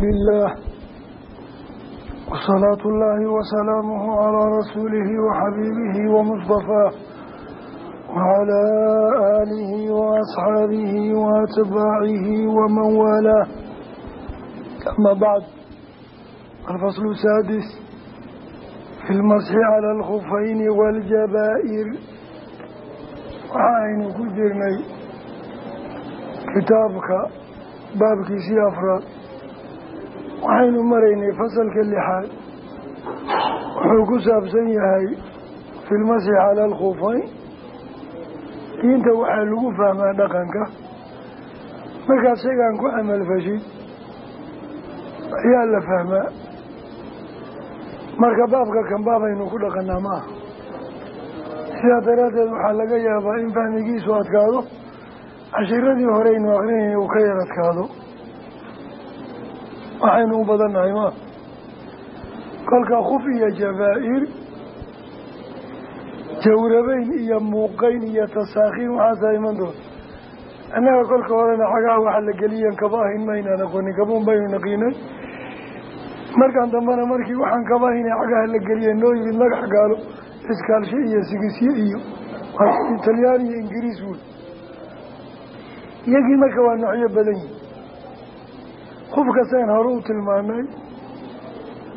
bilaah wasalaatu ullaahi wasalaamuhu calaa rasuulihi waxabiibihi wamustafaa wacalaa aalihi waasxaabihi waatbaacihi waman waalaa ama bacd alfaslu saadis fi lmasxi cala alkhufayni waljabaa-ir waxa aynu ku jirnay kitaabka baabkiisii afraad waxaynu maraynay fasalka lixaad. Wuxuu ku saabsan yahay fi lmasix cala alkhufayn. Diinta waxaa lagu fahmaa dhaqanka. Markaad shaygaan ku camalfashid ayaa la fahmaa. Marka baabka kan baabaynu ku dhaqanaa ma aha sidaa daraaddeed waxaa laga yaabaa in fahmigiisu adkaado cashiradii horeynu akrinayna uu ka yar adkaado waxaynu u badannahay ma. Kolka khuf iyo jabaa'ir iyo muuqeyn iyo tasaakhiin waxaasaa iman doonta annaga kolka horena xagaha waxa la geliyan kaba ahayn maynaan aqoonin kabuun baynu naqiinay markaan dambena markii waxaan kaba ahayna xagaha la geliya noo yimid magax gaalo iskaalshe iyo sigisye iyo talyaani iyo ingiriis wey iyagii marka waa noocyo badan yihiin qofka seen hore u tilmaanay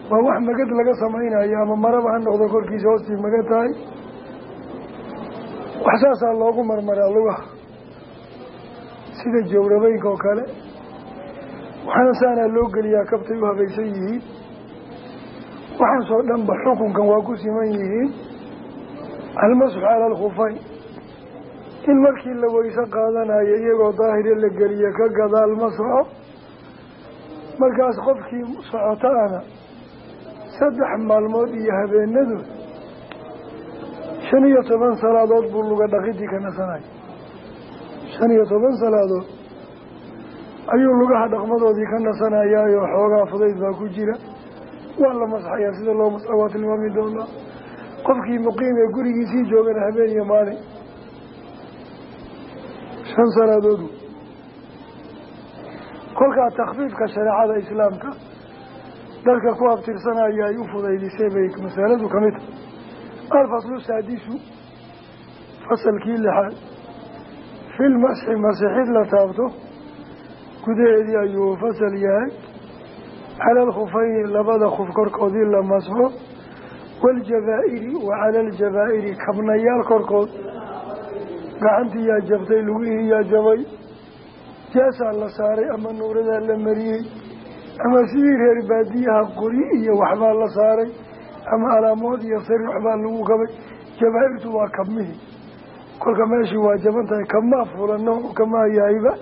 waa wax magad laga samaynayo ama maraba ha noqdo korkiisa hoostii maga tahay. Wax saasaa loogu marmaraa lugaha sida jawrabeynka oo kale. Waxaana saanaa loo geliyaa kabtay u habaysan yihiin. Waxaasoo dhanba xukunkan waa ku siman yihiin. Almasxu cala alkhufayn in markii la weyse qaadanayo iyagoo daahire la geliya ka gadaal masxo markaas qofkii socotaana saddex maalmood iyo habeenadood shan iyo toban salaadood buu luga dhaqidii ka nasanaya shan iyo toban salaadood ayuu lugaha dhaqmadoodii ka nasanayaayo xoogaa fudayd baa ku jira. Waa la masxayaa sida loo masxa waa tilmaami doonaa. Qofkii muqiim ee gurigiisii joogana habeen iyo maalin shan salaadoodu kolkaa takfiifka shareecada islaamka dadka ku abtirsanaya ay u fudaydisay bay masaladu ka mid tahay. Alfaslu saadisu fasalkii lixaad fil masxi masixid la taabto gudaheedii ayuu fasal yahay. Cala alkhufayni labada khuf korkoodii la masxo. Waaljabaa-iri wa cala aljabaa'iri kabnayaal korkood. Gacantii yaa jabtay lugihii yaa jabay jaasaa la saaray ama nuuradaa la mariyey ama sidii reer baadiyaha qori iyo waxbaa la saaray ama alaamood iyo sari waxbaa lagu kabay jabaa-irtu waa kabmihii. Kolka meeshii waa jaban tahay kabmaa fuula nooc kamaa yahayba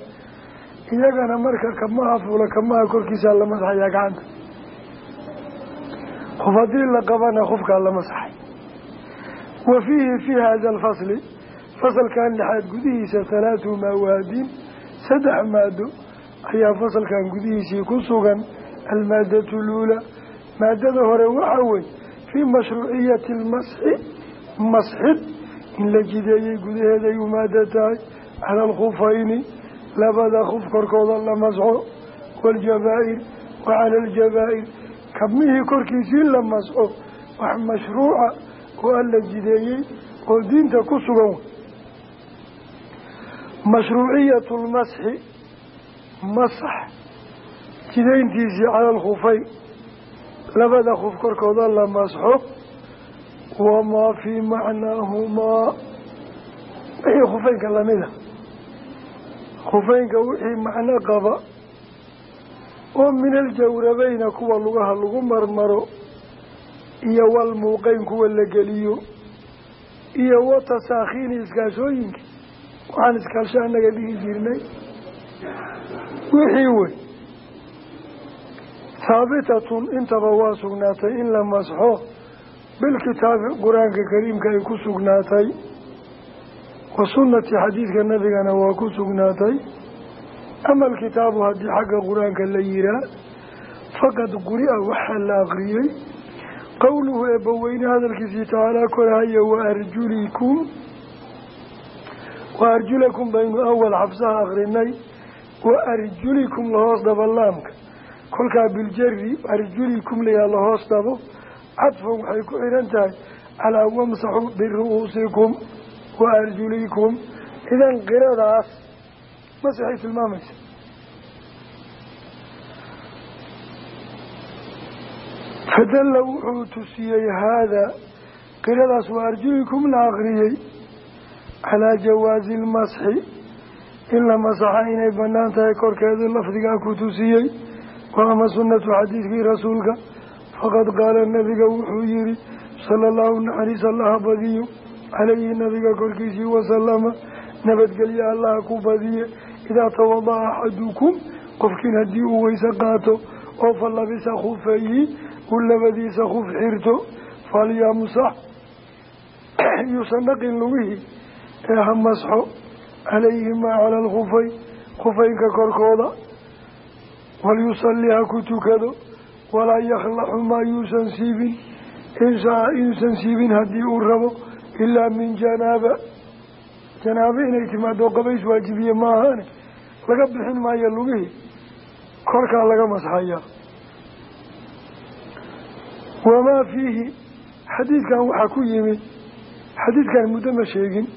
iyagana marka kabmaha fuula kabmaha korkiisaa la masaxayaa gacanta. Qof haddii la qabana qofkaa la masaxay wa fiihi fii hada alfasli fasalkan lixaad gudihiisa halaatu mawaadiin saddex maado ayaa fasalkan gudihiisii ku sugan almaadatu luula. Maadada hore waxaa wey fii mashruuciyati almasxi masxid in la jideeyey gudaheeday u maado tahay. Cala alkhufayni labada khuf korkooda la masxo waaljabaa-ir wa cala aljabaa'ir. Kabmihii korkiisii la masxo wax mashruuca oo alla jideeyey oo diinta ku sugan mashruuciyatu lmasxi masax jidayntiisii cala alkhufayn labada khuf korkooda la masxo wamaa fii macnaahumaa wixii khufeynka lamida khufeynka wixii macno qaba oo min aljawrabeyna kuwa lugaha lagu marmaro iyo walmuuqeyn kuwa la geliyo iyo watasaakhiini iskaashooyinka waxaan iskaalsho annaga dhihi jirnay. Wixii wey haabitatun intaba waa sugnaatay in la masxo bilkitaabi qur'aanka kariimka ay ku sugnaatay. Wa sunnati xadiidka nabigana waa ku sugnaatay. Ama alkitaabu haddii xagga qur'aanka la yihaa faqad quri-a waxaa la aqriyey. Qowluhu eebbaweyne hadalkiisii tacaalaa korahaya wa arjulikum wa arjulakum baynu awal xabsaha akrinay wa arjulikum lahoos dabalaamka kolkaa biljari arjulikum layaa lahoos dhabo cadfan waxay ku xihan tahay calaa wamsaxu biru'uusikum wa arjulikum idan qiradaas masixay tilmaamaysa fadalla wuxuu tusiyey haadaa qiradaas wa arjulikum la akriyey calaa jawaazi lmasxi in la masaxa inay bannaan tahay korkeedu lafdigaa ku tusiyey wa ama sunnatu xadiidkii rasuulka faqad qaala nabiga wuxuu yihi sala allahu naxariis allaha badiyo calayhi nabiga korkiisii wasalama nabadgelye allaha ku badiye idaa tawada'a axadukum qofkiin haddii uu weyse qaato oo fa labisa khufayhi uu labadiisa khuf xirto falyamsax yuusan dhaqin lugihii ee ha masxo calayhimaa cala alkhufay khufaynka korkooda walyusalli ha ku tukado walaa yakhlaxu maa yuusan siibin inshaa inuusan siibin haddii uu rabo ilaa min janaaba janaabo inay timaado qabays waajibiye ma ahaane laga bixin maayo lugihii korkaa laga masxayaa wamaa fiihi xadiidkan waxaa ku yimid xadiidkan muddo ma sheegin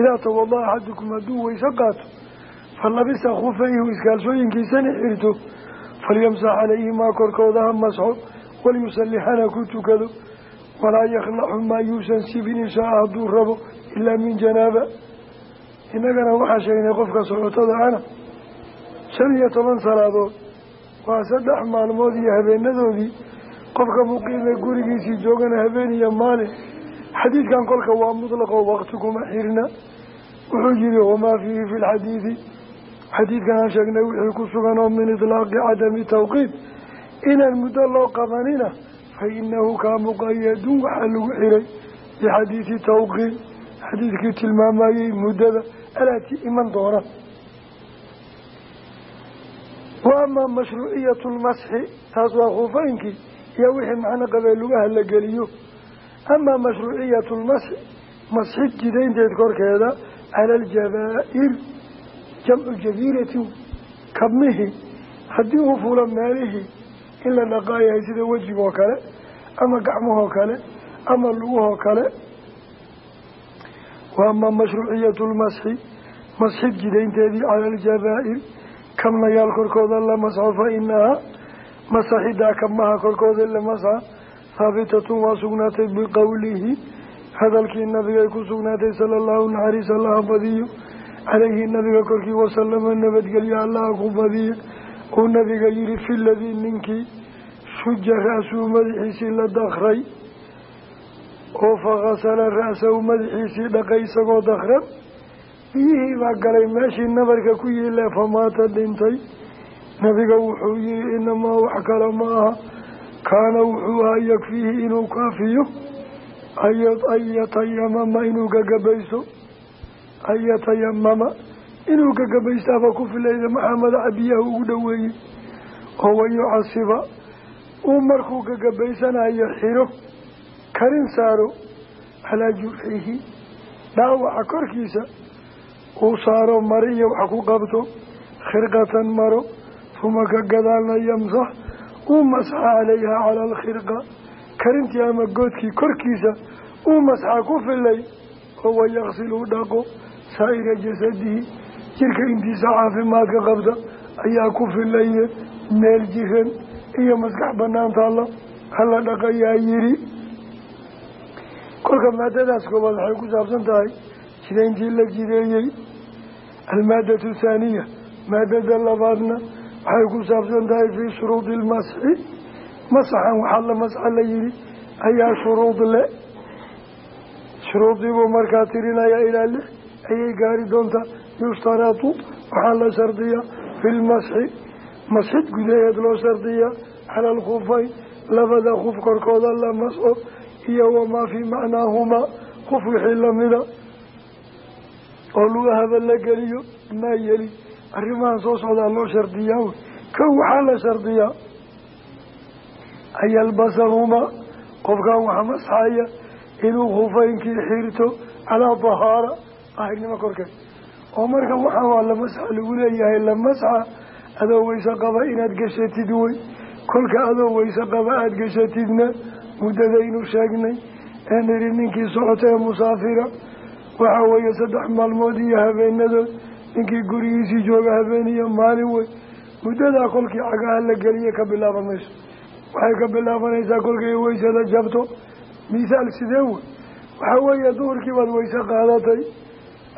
idaa tawada axadukum hadduu weyse qaato fa labisa khufayhu iskaalsooyinkiisana xirto falyamsax calayhimaa korkooda ha masxo walyusalli hana ku tukado walaa yakhlaxu maa yuusan sibin inshaa hadduu rabo ilaa min janaaba innagana waxaa sheegnay qofka socotada ana shan iyo toban salaadood waa saddex maalmood iyo habeenadoodii qofka muqiime gurigiisii joogana habeen iyo maalin xadiidkan kolka waa mutlaqo waqti kuma xirna. Wuxuu yihi wamaa fiihi fi lxadiidi xadiidkan aan sheegnay wixii ku sugan oo min itlaaqi cadami tawqiid inaan muddo loo qabanina fa inahu kaa muqayadun waxaa lagu xiray bixadiidi tawqiid xadiidkii tilmaamayey muddada alaati iman doona. Wa amaa mashruuciyatu lmasxi taas waa khufeynkii iyo wixii macno qabee lugaha la geliyo amaa mashruuciyatu lmasxi masxid jidaynteed korkeeda cala aljabaa'ir jamcu jabiiratin kabmihii haddii uu fulo meelihii in la dhaqaayahay sida wejigoo kale ama gacmahoo kale ama lugahoo kale. Wa amaa mashruuciyatu lmasxi masxid jidaynteedii cala aljabaa'ir kabnayaal korkooda la masxo fa inahaa masaxidaa kabmaha korkooda la masxa haabitatun waa sugnaatay biqowlihi hadalkii nabigay ku sugnaatay sala allahu naxariis allaha badiyo calayhi nabiga korkii wasalama nabadgelyo allaha ku badiya uu nabiga yihi fi ladii ninkii shuja ra-suu madaxiisii la dakray oo fakasala ra-sahu madaxiisii dhaqay isagoo dakran biyihii baa galay meeshii nabarka ku yiile famaata dhintay nabiga wuxuu yihi inamaa wax kale ma aha kaana wuxuu ahaa yakfiihi inuu kaafiyo. An yatayamama inuu gagabaysto an yatayamama inuu gagabaystaaba ku filayda maxaa madaxa biyaha ugu dhoweeyey oo wayucasiba uu markuu gagabaysanayo xiro karin saaro calaa jurxihi dhaawaca korkiisa uu saaro mari iyo wax ku qabto khirqatan maro uma ka gadaalna uu masxa calayha cala alkhirqa karintii ama goodkii korkiisa uu masxa ku filay oo wayaqsil uu dhaqo saa'ira jasadihi jirka intiisa caafimaadka qabta ayaa ku filaye meel jiran iyo maskax banaan taalla hala dhaqayaa yidhi kolka maadadaas koobaad waxay ku saabsan tahay jidayntii la jideeyey. Almaadatu thaaniya maadada labaadna waxay ku saabsan tahay fii shuruudi ilmasxi masaxan waxaa la masxa la yihi ayaa shuruud le. Shuruudiibuu markaa tirinayaa ilaa lix ayay gaari doontaa yushtaratu waxaa la shardiyaa fi lmasxi masxid gudaheed loo shardiyaa cala alkhufayn labada kuf korkooda la masxo iyo wamaa fii macnaahumaa kuf wixii lamida oo lugahaba la geliyo maa yeli arrimahan soo socdaa loo shardiyaa kow waxaa la shardiyaa. An yalbasahumaa qofkan wax masxaya inuu khufaynkii xirto calaa dahaara. Daahirnimo korkeed. Oo marka waxaan waa la masxa lagu leeyahay la masxa adoo weyse qaba inaad gashatid wey kolka adoo weyse qaba aada geshatidna muddadaynu sheegnay ee nidhi ninkii socota ee musaafira. Waxaa weeye saddex maalmood iyo habeenadood ninkii gurigiisii jooga habeen iyo maalin wey muddadaa kolkii cagaha la geliye ka bilaaban mayso waxay ka bilaabanaysaa kolkay weysada jabto. Misaal sidee wey waxaa weeye duhurkii baad weyse qaadatay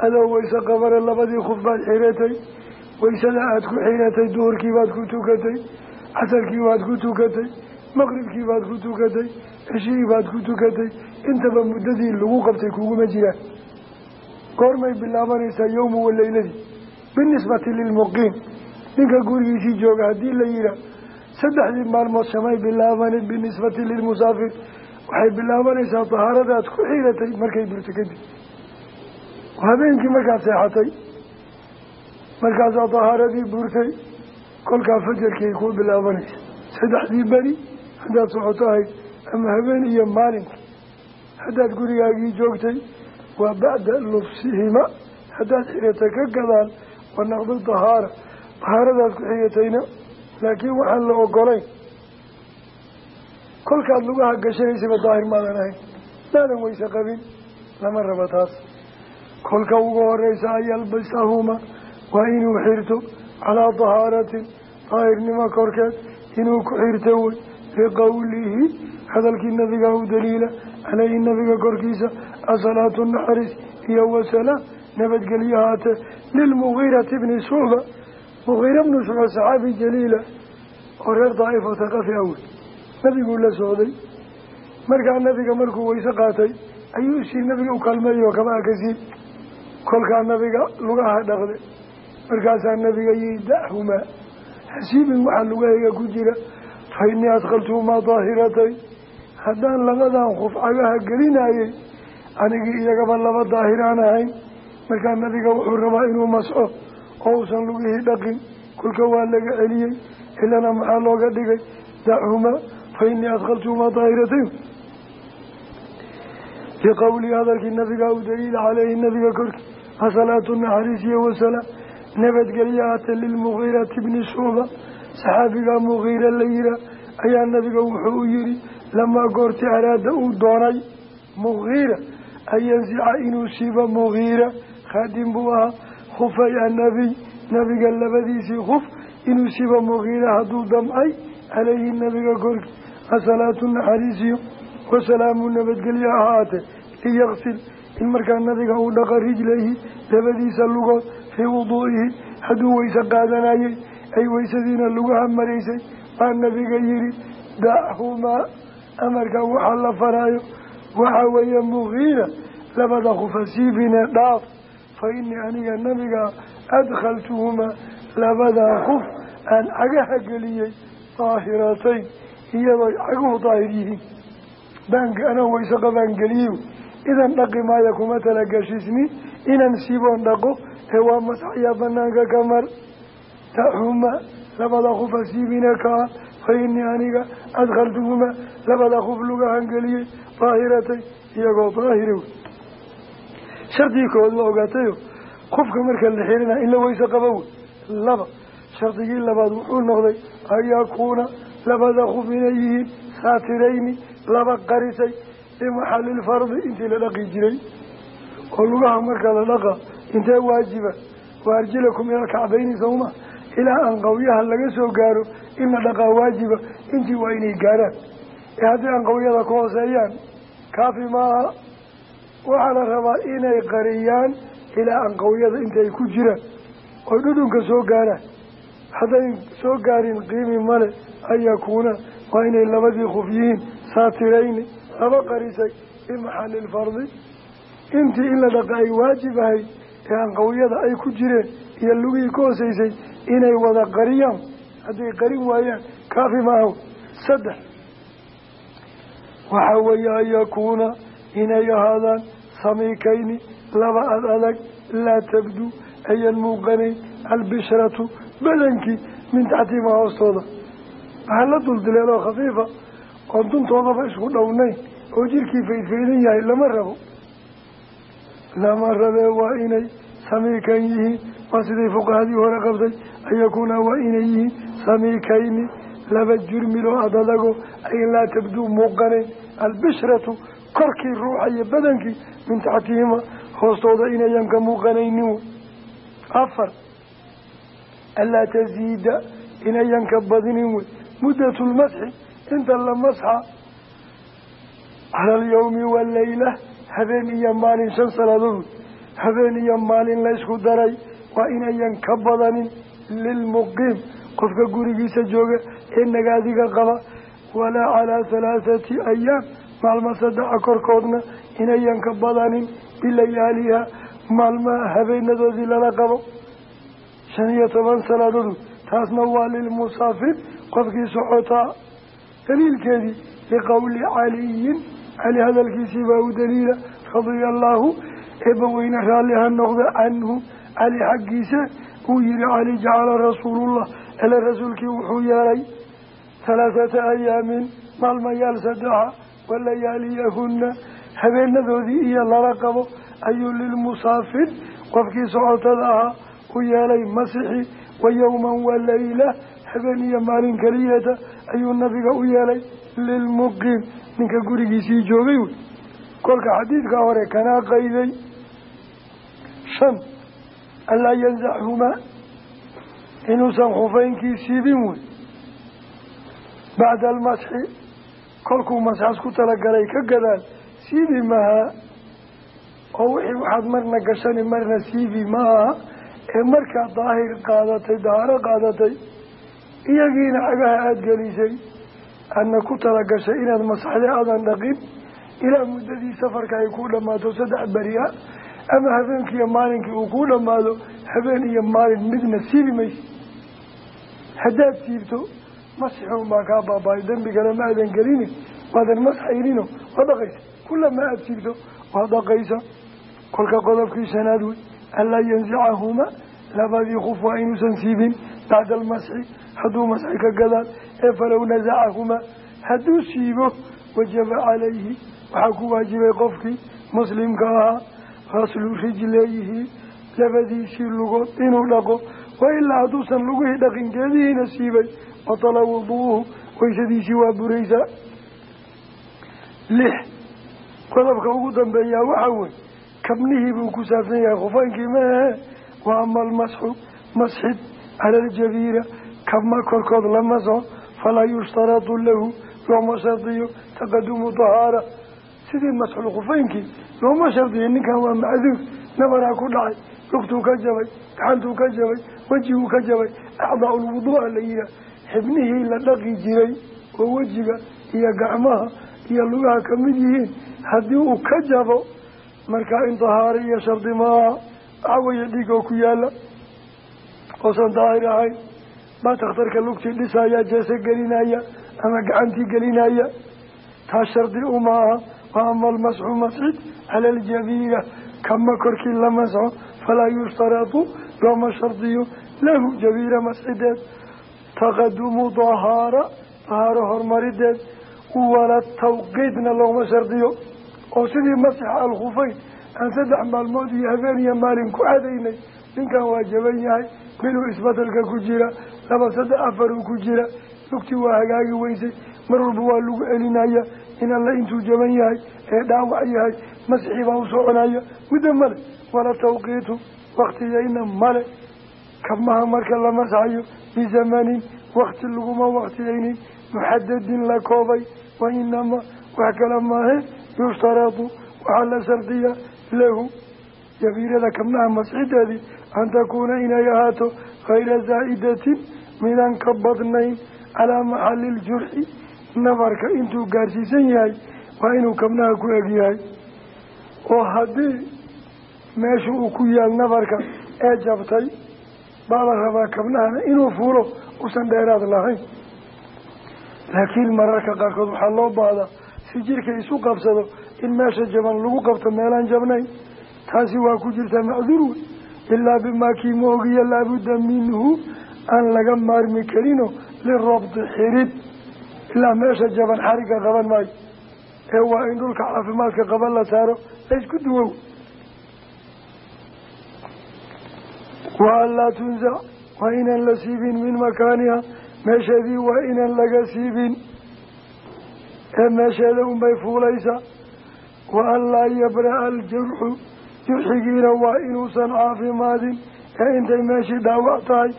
adoo weyse qabare labadii khuf baad xiratay. Weysada aada ku xiratay duhurkii baad ku tukatay. Casarkii baad ku tukatay. Maqribkii baad ku tukatay. Ceshihii baad ku tukatay. Intaba muddadii lagu qabtay kuguma jiraan goormay bilaabanaysaa yowma waleyladii binisbati lilmuqiim. Ninka gurigiisii jooga haddii la yihaah saddexdii maalmood samay bilaabanin binisbati lilmusaafir waxay bilaabanaysaa dahaaradaad ku xiratay markay durto kadib. Habeenkii markaad seexatay markaasaa dahaaradii burtay kolkaa fajarkii ay kuu bilaabanaysa saddexdii beri haddaad socoto ahayd ama habeen iyo maalinkii haddaad gurigaagii joogtay waa bacda lubsihima haddaad xiratay ka gadaan wa naqdi dahaara dahaaradaad ku xiratayna laakiin waxaan la ogolayn kolkaad lugaha gashanaysaba daahir maadan ahayn. Maadan weyse qabin lama raba taas. Kolka ugu horeysa an yalbisahuma waa inuu xirto calaa dahaaratin daahirnimo korkeed inuu ku xirto wey liqowlihi hadalkii nabiga u daliila caleyhi nabiga korkiisa asalaatu naxariis iyo wasalaam nabadgelyo haatee lilmugiirati bni shucba mugiira bnu shucba saxaabi jaliila oo reer daa'ifata qafi awey nabiguu la socday markaa nabiga markuu weyse qaatay ayuu isii nabiga u kaalmeeyo kama akasii kolkaa nabiga lugaha dhaqde markaasaa nabiga yii dachumaa hasiibin waxaa lugahayga ku jira fa innii adkaltuhumaa daahiratay haddaan labadan kuf cagaha gelinayay anigii iyagaba laba daahiraan ahayn markaa nabiga wuxuu rabaa inuu masxo oo uusan lugihii dhaqin kolka waa laga celiyey ilana maxaa looga dhigay? Dachumaa fa innii adkaltuhumaa daahiratayn liqowlii hadalkii nabiga u daliila caleyhi nabiga korkii asalaatu naxariis iyo wasalaam nabadgelyo haatee lilmugiirati bni shuuba. Saxaabiga mugiira la yihaa ayaa nabiga wuxuu u yihi lamaa goorti araada uu doonay mugiira an yansica inuu siiba mugiira khaadim buu ahaa khufay annabiy nabiga labadiisii khuf inuu siiba mugiira hadduu damcay caleyhi nabiga korkii asalaatu naxariisiyo wasalaamu nabadgelyo ahaatee liyaqsil in markaa nabiga uu dhaqa rijlayhi labadiisa lugood fii wuduu'ihi hadduu weyse qaadanayey ay weysadiina lugaha maraysay baa nabiga yihi dachumaa amarkan waxaa la faraayo waxaa weeye mugiira labada khufasiibine dhaaf fa inii aniga nabiga adkhaltuhumaa labadaa kuf aan cagaha geliyey daahiratayn iyadoo caguhu daahir yihiin. Baanka anaa weyse qabaan geliyey idan dhaqi maaya kuma talagashisni. Inaan siiboon dhaqo ee waa masxayaa banaanka ka mar. Taxuma labada siibina kaa fa inii aniga adkhaltuhuma labada kuf lugahan geliyey daahiratay iyagoo daahira wey shardigii kood la ogaatayo qofka marka la xirina in la weyse qabo wey laba shardigii labaad wuxuu noqday an yakuuna labada kuf inay yihiin saatirayni laba qarisay limaxalilfardi intii la dhaqi jiray oo lugaha marka la dhaqa intee waajiba wa arjilakum ila kacbayni sawma ilaa in la dhaqaa waajiba intii waa inay gaaraan. Ee haddii anqawyada ka hooseeyaan kaafi maaha. Waxaa la rabaa inay qariyaan ilaa anqawyada intaay ku jiraan. Oo dhudhunka soo gaaraan. Hadday soo gaarin qiimi male an yakuuna waa inay labadii khuf yihiin. Saatirayni laba qarisay bimaxali lfardi intii in la ay waajib ahayd ee anqawiyada ay ku jireen iyo lugihii ka hooseysay inay wada qariyaan hadday qarin waayaan kaafi maahaw saddex waxaa weeye an yakuuna inay ahaadaan samiikayni laba ad adag laa tabdu ayan muuqanayn albishratu badankii min taxtihimaa hoostooda. Waxaa la duldileel oo khafiifa oon duntoodaba isku dhownayn oo jirkii faydfaydan yahay lama rabo. Lama rabee waa inay samiikan yihiin waa siday fuqahadii hore qabtay an waa inay yihiin samiikayni laba jurmiloo adadago ay laa tabduu muuqanayn albishratu korkii ruuxa iyo badankii min taxtihima hoostooda inayan ka muuqanaynin afar anlaa taziida inayan ka badinin wey muddatu lmasxi inta la masxa cala alyawmi waleyla habeen iyo maalin shan salaadood habeen iyo maalin qofka gurigiisa jooga ee nagaadiga qaba. Walaa calaa halaathati ayaam maalmo saddexa korkoodna inayan ka badanin bilayaaliha maalmaha habeenadoodii lala qabo. Shan iyo toban salaadodu taasna waa lilmusaafir qofkii socotaa daliilkeedii liqowli caliyin cali hadalkiisii baa u daliila radia allaahu eebbaweyne raalli ha noqda canhu cali xaggiisa uu yihi cali jacala rasuulullah ele rasuulkii wuxuu yeelay halaathata ayaamin maalmayaal saddexa walayaaliyahunna habeenadoodii iyo lala qabo ayuu lilmusaafir qofkii socotada ahaa u yeelay masixi wa yowman walayla habeen iyo maalin keliyata ayuu nabiga u yeelay lilmuqiim ninka gurigiisii joogay wey. Kolka xadiidka hore kanaa qayday shan. Anlaa yanzaxhumaa inuusan khufeynkii siibin wey bacda almasxi kolkuu masxas ku talagalay ka gadaal siibi mahaa oo wixii waxaad marna gashani marna siibi ma aha ee markaad daahir qaadatay dahaaro qaadatay iyagiina cagaha aada gelisay aadna ku talagashay inaad masaxday aadan dhaqin. Ilaa muddadii safarka ay kuu dhammaato saddex beriya ama habeenkiiyo maalinkii uu kuu dhammaado habeen iyo maalin midna siibi maysa haddaad siibto masixun baa kaa baaba-ay. Dembigana ma aadan gelinin waadan masxaynino waa dhaqaysa. Kulama aada siibto waa dhaqaysa. Kolka qodobkii shanaad wey. Anlaa yansicahumaa labadii kuf waa inuusan siibin. Bacda almasxi hadduu masxi ka gadaal ee falow nasacahumaa hadduu siibo wajaba calayhi. Waxaa ku waajibay qofkii muslimka ahaa raslu rijleeyihi labadiisii lugood inuu wa ilaa hadduusan lugihii dhaqin geedihiina siibay batala wuduuhu waysadiisii waa buraysaa lix qodobka ugu dambeeyaa waxaa wey kabnihii buu ku saabsan yahay khufaynkii maahe wa ama almasxu masxid cala aljabiira kabma korkood la masxo falaa yushtaradu lahu looma shardiyo taqadumu dahaara sidii masxul khufaynkii looma shardiyo ninkan waa macduur nabaraa ku dhacay lugtuu ka jabay gaxantuu ka jabay wejiguu ka jabay acdaa ulwuduu'a la yihaah xibnihii la dhaqi jiray oo wejiga iyo gacmaha iyo lugaha ka mid yihiin haddii uu ka jabo markaa in dahaaro iyo shardi maaha waxaa weeye dhiig oo ku yaalla oosan daahir ahayn. Baa takhtarka lugtii dhisaya jeese gelinaya ama gacantii gelinaya falaa yushtaradu looma shardiyo lahu jabiira masxideed taqadumu dahaara dahaaro horumarideed wala tawqiidna looma shardiyo oo sidii masixa alkhufayn aan saddex maalmood iyo habeen iyo maalin ku cadaynay ninkan waa jaban yahay biluu isbeddelka ku jira laba saddex afar uu ku jira lugtii waa hagaagi weysay mar walba waa lagu celinaya in alle intuu jaban yahay ee dhaawac yahay masixii baa u muddo male wala tawqiitu waktiyayna male. Kabmaha marka la masaxayo bizamanin wakti laguma waktiyaynin muxadadin la koobay. Wa inamaa wax kale maahe yushtaradu waxaa la shardiyaa lahu. Jabiirada kabnaha masxideedii an takuuna inay ahaato kayra zaa'idatin midaan ka badnayn calaa maxali iljurxi nabarka intuu gaarsiisan yahay waa inuu kabnaha ku egyahay meesha uu ku yaal nabarka ee jabtay. Baa la rabaa kabnahana inuu fuulo usan dheeraad lahayn. Laakiin mararka qaarkood waxaa loo baahdaa si jirka isu qabsado in meesha jaban lagu qabto meelaan jabnayn taasi waa ku jirtaa macduur wey ilaa bimaa kii moogiya laabudda minhu aan laga maarmi karino lirabdi xirid. Ilaa meesha jaban xarigga qaban maayo. Ee waa in dhulka caafimaadka qaban la saaro laysku duwow wa an laa tunzac waa inaan la siibin min makaaniha meesheedii waa inaan laga siibin. Ee meesheeda unbay fuulaysaa wa an laa yabra-a aljurxu jurxigiina waa inuusan caafimaadin. Ee intay meeshii dhaawac tahay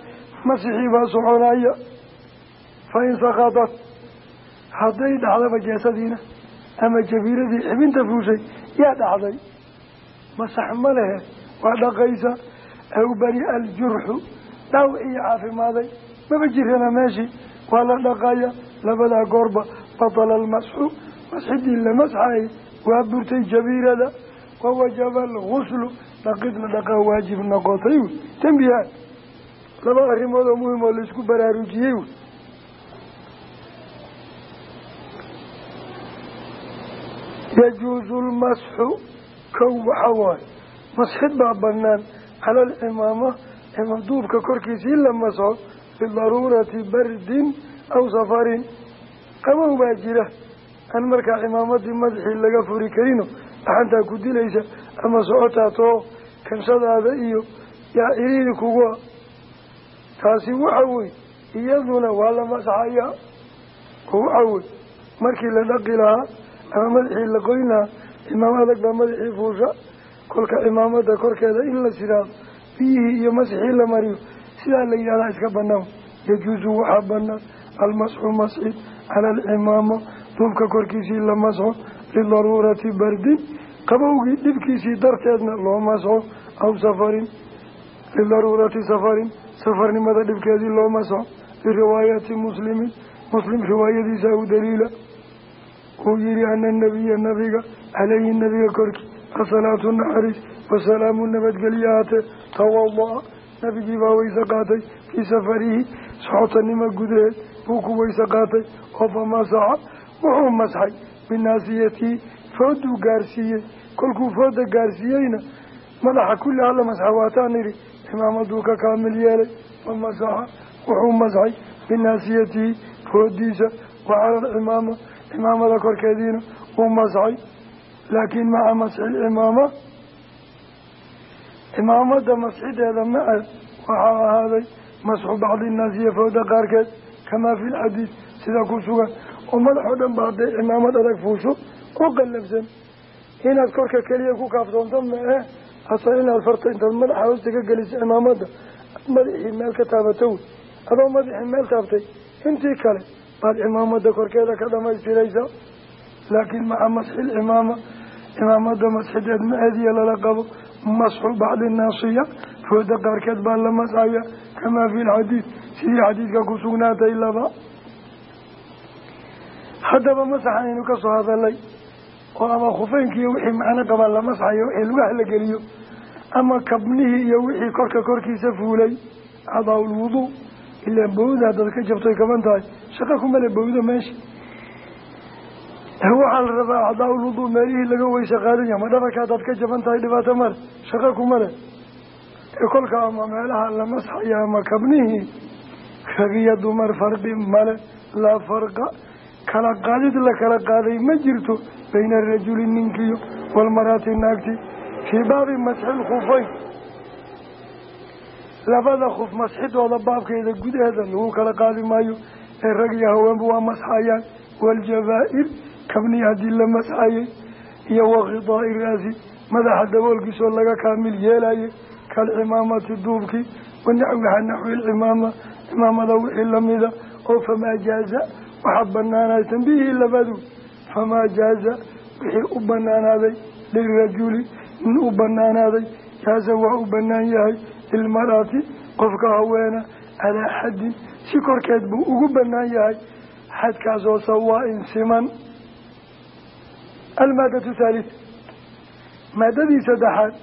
masixii baa soconaya. Fa in sakadat hadday dhacdaba jeesadiina ama jabiiradii xibinta fuushay yaa dhacday. Masax ma lehe waa dhaqaysa aw bari-a aljurxu dhaawicii caafimaaday maba jirana meeshii waa la dhaqaya labadaa goorba batala almasxu masxidii la masxayay waa burtay jabiirada. Wawajaba alguslu dhaqidna dhaqaa waajib noqotay. Wy dembihaan laba arrimood oo muhiim oo la isku baraarujiyey. Wy yajuusu lmasxu kow waxa cala alcimaama cimaduubka korkiisii la masxo bidaruurati bardin aw safarin. Qabow baa jira. Aan markaa cimaamadii madaxii laga furi karino dhaxantaa ku dilaysa ama socotaatoo kanshadaada iyo yaa iriiri kuga taasi waxa wey iyaduna waa la masaxayaa oo waxa wey markii la dhaqi lahaa ama madaxii la qoyn lahaa imaam adag fuusha kolka cimaamada korkeeda in la siraado biyihii iyo masxii la mariyo sidaa la yidhahdaa iska banaan yajuusu waxaa banaan almasxu masxid cala alcimaama duubka korkiisii la masxo lidaruurati bardin qabowgii dhibkiisii darteedna loo masxo aw safarin lidaruurati safarin safarnimada dhibkeedii loo masxo liriwaayati muslimin muslim riwaayadiisa u daliila. Uu yihi ana nabiya nabiga caleyhi nabiga korkii asalaatu naxariis wasalaamu nabadgelye ahaatee tawada-a nabigii baa weyse qaatay fii safarihi socotanimo gudaheed buu ku weyse qaatay oo famasaxa wuxuu masxay binaasiyatihi fooduu gaarsiiyey kolkuu fooda gaarsiiyeyna madaxa kulli hala masxa waataan nidhi imaamaduu ka kaamil yeelay famasaxa wuxuu masxay binaasiyatihi foodiisa wa cala alcimaama cimaamada korkeediina uu masxay laakiin maca masxi lcimaama cimaamada masxideeda mace waxaa ahaaday masxu bacdi innaasiya fooda qaarkeed kamaa fi lxadiid sida ku sugan. Oo madaxoo dhan ba hadday cimaamad adag fuusho oo qallabsan inaad korka keliya ku kaafsoonto ma-e hasa inaad farta intaad madaxa hoosta ka geliso cimaamada madaxii meel ka taabato wey adoo madaxii meel taabtay. Intii kale baad cimaamada korkeeda ka dhamaystiraysa. Laakiin maca masxi lcimaama cimaamada masxideed ma-eediya lala qabo masxu bacdi naasiya fooda qaarkeed baa la masxaya kamaa fi lxadiid sidii xadiidka ku sugnaatay laba. Haddaba masax aynu ka soo hadalay oo ama khufeynkiiyo wixii macno qabaa la masxayo wixii lugaha la geliyo ama kabnihii iyo wixii korka korkiisa fuulay adaa-ul wuduu ilaa bawda haddaad ka jabtoy kaban tahay shaqa kumale bawdo meesha waxaa la rabaa acdaa-ul wuduu meelihii laga weyse qaadan yaha ma dhabarka haddaad ka jaban tahay dhibaato male shaqa kumale ee kolka ama meelaha la masxaya ama kabnihii ragiya dumar farqi male laa farqa kala qaadid la kala qaaday ma jirto bayna arajuli ninkiyo walmaraati naagti. Fii baabi masxi lkhufayn labada khuf masxidooda baabkeeda gudaheeda lagu kala qaadi maayo. Ee rag iyo haweenba waa masxayaan. Waaljabaa-ir kabniyi haddii la masxayay iyo wakhidaa'i raasi madaxa daboolkiisoo laga kaamil yeelayay kaalcimaamati duubkii wanaxwiha naxwi lcimaama cimaamada wixii lamida oo famaa jaaza waxaa banaanay tambihii labadu famaa jaaza wixii u banaanaaday lirajuli nin u banaanaaday jaaza waa u banaan yahay lilmar'ati qofka haweena calaa xaddin si korkeed buu ugu banaan yahay xadkaasoo sawaa-in siman almaadatu thalith maadadii saddexaad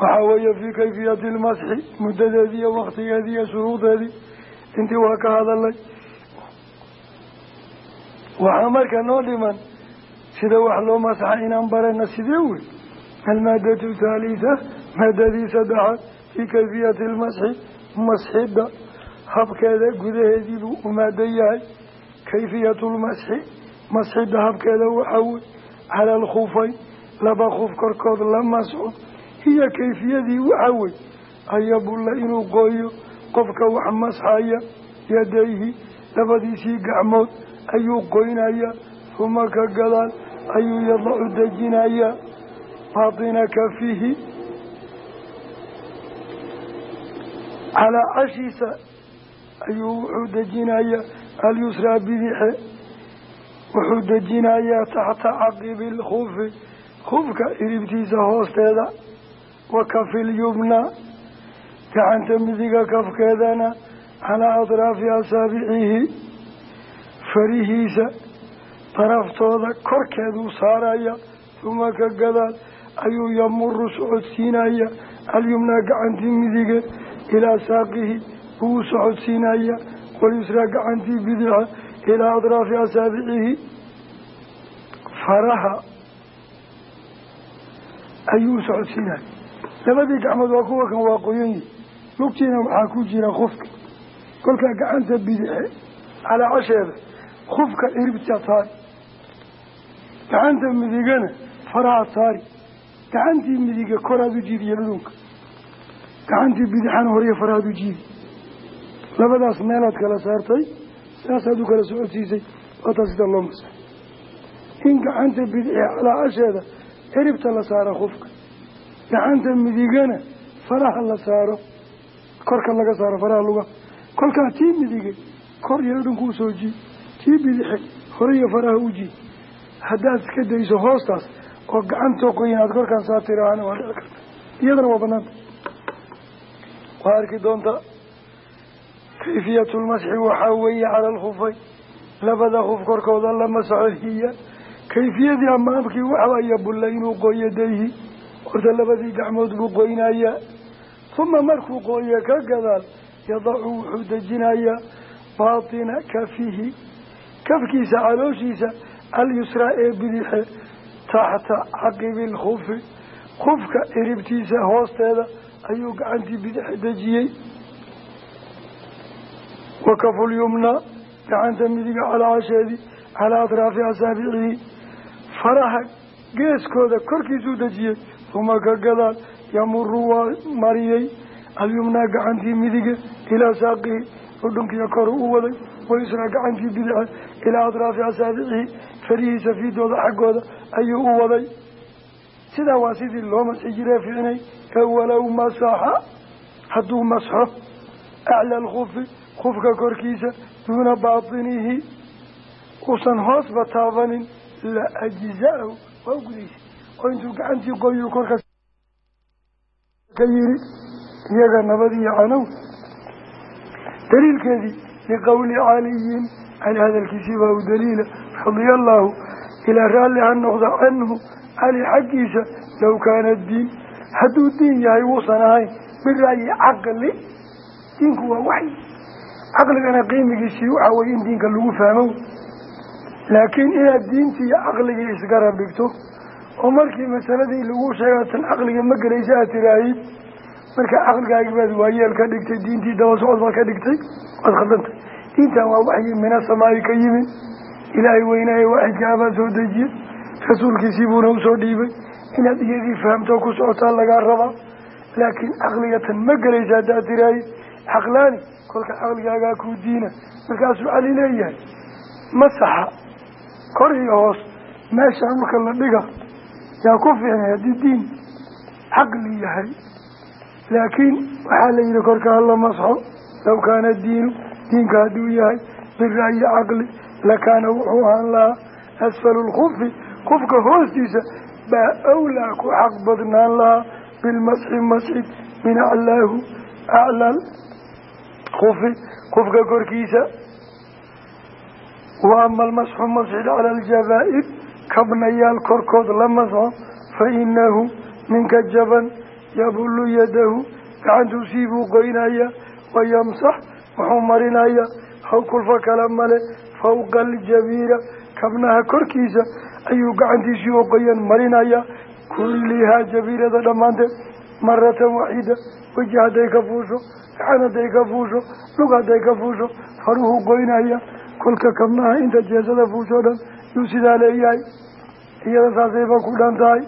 waxaa weeye fii kayfiyati lmasxi muddadeedii iyo waktigeedii iyo shuruudeedii intii waa ka hadalay waxaa marka noo dhiman sida wax loo masaxa inaan barana sidee wey almaadatu thaalitha maadadii saddexaad fii kayfiyati lmasxi masxidda habkeeda gudaheedii buu u yahay kayfiyatu masxidda habkeeda waxaa wey cala alkhufayn laba khuf korkood la masxo. Hiyo kayfiyadii waxaa wey ayabulla inuu qooyo qofka wax masxaya yadayhi labadiisii gacmood ayuu qoynaya uma ka gadaal ayuu yadacu dejinaya. Baatina kafihi calaa cashiisa ayuu wuxuu dejinayaa alyusraa bidixe wuxuu dejinayaa taxta caqibi lkufi kufka iribtiisa hoosteeda wa kafilyubna gacanta midiga kafkeedana calaa atraafi asaabicihi farihiisa daraftooda korkeeduu saaraya uma ka gadaal ayuu yamuru socodsiinaya alyumnaa gacantii midige ilaa saaqihi buu socodsiinaya walyusraa gacantii bidixa ilaa atraafi asaabicihi faraha ayuu socodsiinaya labadii gacmood waa kuwa kan waa qoyan yihi lugtiina waxaa ku jira kufka kolkaa gacanta bidixe calaacasheeda kufka iribta taari gacanta midigana faraha taari gacantii midiga koraad u jiidiya dhudunka gacantii bidixana horiyo farahaad u jiidi labadaas meelaad kala saartay saasaad u kala socodsiisay waataa sida loo masa in gacanta bidixe calaacasheeda ciribta la saaro kufka gacanta midigana faraha la saaro. Korka laga saaro faraha luga. Kolkaa tii midige kor iyo dhudhunka u soo jiid tii bidixe horiyo faraha u jiid haddaad iska dayso hoostaas oo gacantoo qoyin aada korkaan saa tiraahana waa dhici iyadana waa waa doontaa kayfiyatulmasxi waxaa weeye cala alkhufay labada khuf korkooda la masaxo hiya kayfiyadii ama abkii waxbaya bulla inuu qooyo dayhi horta labadii gacmood buu qoynayaa uma markuu qooye ka gadaal yadacu wuxuu dejinayaa baatina kafihi kafkiisa calooshiisa alyusraa ee bidixe taxta caqibi lkufi kufka ciribtiisa hoosteeda ayuu gacantii bidixe dejiyey wakafulyumna gacanta midiga calaasheedii calaa atraafi asaabicihi faraha geeskooda korkiisuu dejiyey uma ka gadaal yamuru waa mariyey. Alyumnaa gacantii midige ilaa saaqihi udhunkiya koru u waday wayusraa gacantii bidixe ilaa atraafi asaabicihi farihiisa fiidooda xaggooda ayuu u waday. Sidaa waa sidii loo masxi jiree fiicnay ee walow masaxa hadduu masxo acla alkufi kufka korkiisa duuna baatinihi uusan hoosba taabanin la ajzaahu waa u gudaysa oo intuu gacantii qoyuu korka ka yiri iyaga nabad iyo canow. Daliilkeedii liqowli caliyin cali hadalkiisii baa u daliila radia allaahu ilaa raalli ha noqdo canhu cali xaggiisa low kaana diin. Hadduu diin yahay wuusan ahayn bira'yi caqli diinku caqligana qiimigiisii waxaa weye in diinka lagu fahmo laakiin inaad diintii iyo caqligii isgarab dhigto oo markii masaladii lagu sheega tan caqliga ma gelaysa aad tiraahid marka caqligaagi baad waayeel ka dhigtay diintii daba socod baad ka dhigtay waad khaldantay diintan waa waxyi mina samaayi ka yimid. Ilaahay weynaaye waaxidkaabaa soo dejiyey. Rasuulkiisii buuna u soo dhiibay. Inaad iyadii fahamtoo ku socotaa lagaa rabaa. Laakiin caqligatan ma gelaysa haddaad tiraahid caqlaani kolka caqligaagaa kuu diina. Markaasuu cali leeyahay. Masaxa kor iyo hoos. Meesha dhulka la dhiga. Yaa ku fiicnay haddii diin caqli yahay. Laakiin waxaa la yidhi korka hala masxo law kaana diinu diinka hadduu yahay. Bira'yi caqli. Lakaana wuxuu ahaan lahaa. Asfalu lkufi kufka hoostiisa baa awlaa ku xaq badnaan lahaa. Bilmasxi masxid min aclaahu aclal kufi kufka korkiisa wa ama almasxu masxid cala aljabaa'ir kabnayaal korkood la masxo fa inahu ninka jaban yabullu yadahu gacantuu siibuu qoynaya wayamsax wuxuu marinaya haw kulfa kale male fawqa aljabiira kabnaha korkiisa ayuu gacantiisii oo qoyan marinaya kullihaa jabiirada dhammaanteed maratan waxiida weji hadday ka fuusho gacan hadday ka fuusho lug hadday ka fuusho faruhu qoynaya kolka kabnaha inta jeesada fuushoo dhan yuu sidaa leeyahay iyada saasayba ku dhan tahay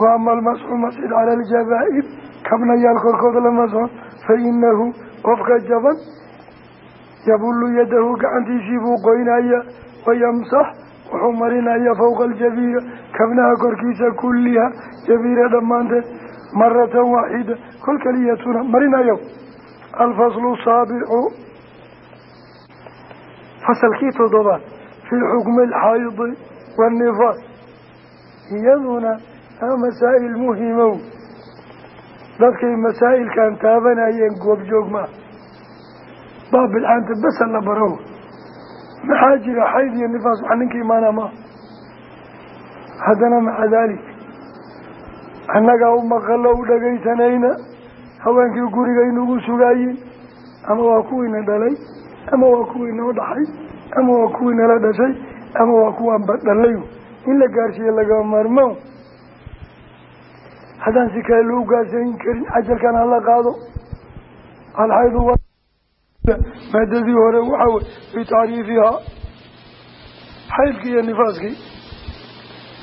wa ama almasxu masxid cala aljabaa'ir kabnayaal korkooda la masxo fa inahu qofka jaban yabullu yadahu gacantiisii buu qoynaya wayamsax wuxuu marinaya fowqa aljabiira kabnaha korkiisa kulliha jabiira dhammaanteed maratan waaxida kol keliyatuna marinayo alfaslu saabicu fasalkii toddobaad fii xukmi alxaydi waannifaas iyaduna aa masaa'il muhimow dadkay masaa'ilkan taabanayeen goobjoog maa baabilcaanta besa la barow maxaa jira xayd iyo nifaas wax ninka imaana maa haddana maca daalik annagaa u maqalo u dhagaysanayna haweenkii gurigaynugu sugaayin ama waa kuwiina dhalay ama waa kuwiina u dhaxay ama waa kuwiinala dhashay ama waa kuwaanba dhalay in la gaarsiiye laga maarmo haddaan si kale lou gaarsiin karin cajalkan hala qaado. Alxaydu maadadii hore waxaa wey fii tacriifihaa xaydkii iyo nifaaskii.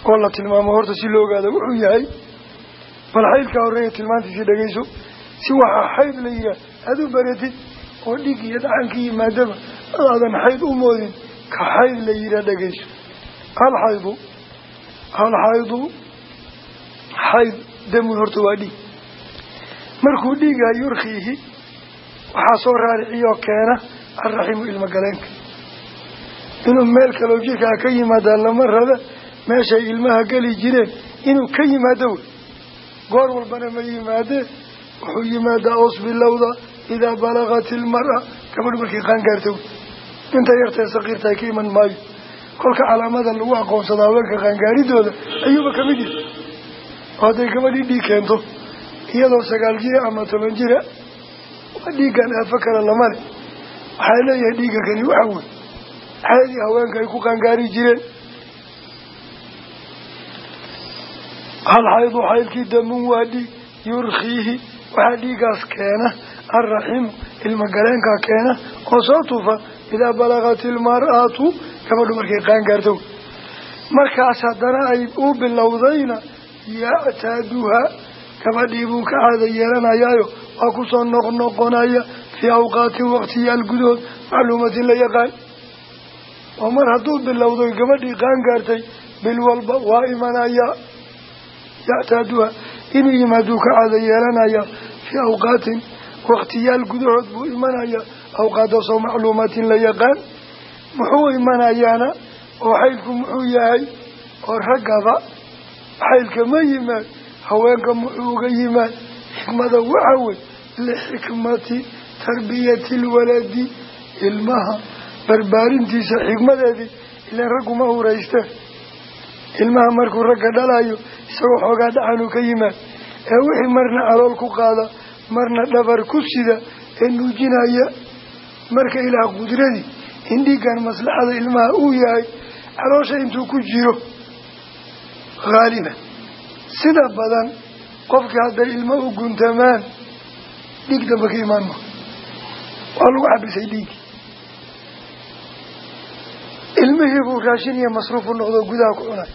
Oo la tilmaamo horta si loo ogaado wuxuu yahay bal xaydkaa horreeya tilmaantiisii dhegeyso si waxaa xayd la yihaah aada u baratid oo dhig iyo dhacankii yimaadaba aadan xayd u moodin ka xayd la yihaah dhegeyso alxaydu alxaydu xayd damun horta waa dhiig markuu dhiigaa yurkiihi waxaa soo raariciyoo keena alraximu ilmagaleenka inuu meel kaloo jirkaa ka yimaadaa lama raba meeshay ilmaha geli jireen inuu ka yimaado wey goor walbana ma yimaadee wuxuu yimaadaa os bilowda idaa balagat ilmara. Gabadh markii qaangaarta inta yartae sakiirtahay ka iman maayo. Kolka calaamada lagu aqoonsada haweenka qaangaaridooda ayuuba ka mid yahay. Oo hadday gabadhii dhiig keento iyadoo sagaal jira ama toban jira waa dhiiggan aafo kale lama le waxaa leeyahay dhiigga kani waxa wey xeedii haweenka hal xaydu xaydkii damun waa dhiig yurkiihi waxaa dhiiggaas keena alraximu ilmagaleenkaa keena oo soo tufa idaa balagat ilmar'atu gabadhu markay qaangaarto markaas haddana ay u bilowdayna yactaaduha gabadhii buu ka caada yeelanayaayo waa ku soo noqnoqonaya fii awqaatin waqtiyaal gudahood macluumatin la yaqaan. Oo mar hadduu bilowday gabadhii qaangaartay bil walba waa imanaya yactaaduha inuu yimaaduu ka caada yeelanaya fii awqaatin waqtiyaal gudahood buu imanaya awqaadaasoo macluumatin la yaqaan. Muxuu imanayaana oo xaylku muxuu yahay oo raggaba xaylka ma yimaad haweenka muxuu uga yimaad xikmada waxa wey lixikmati tarbiyati lwaladi ilmaha barbaarintiisa xikmadeedii ilaan ragguma huraysteen ilmaha markuu ragga dhalayo isagoo xoogaa dhacanuu ka yimaad. Ee wixii marna alool ku qaada marna dhabar ku sida ee nuujinaya marka ilaah qudradii in dhiiggan maslaxada ilmaha uu yahay caloosha intuu ku jiro haaliban sida badan qofkii hadday ilmo u guntamaan dhiig damba ka imaan ma. Waa lagu xabisay dhiigi ilmihii buu raashin iyo masruufu noqdo gudaha ku cunay.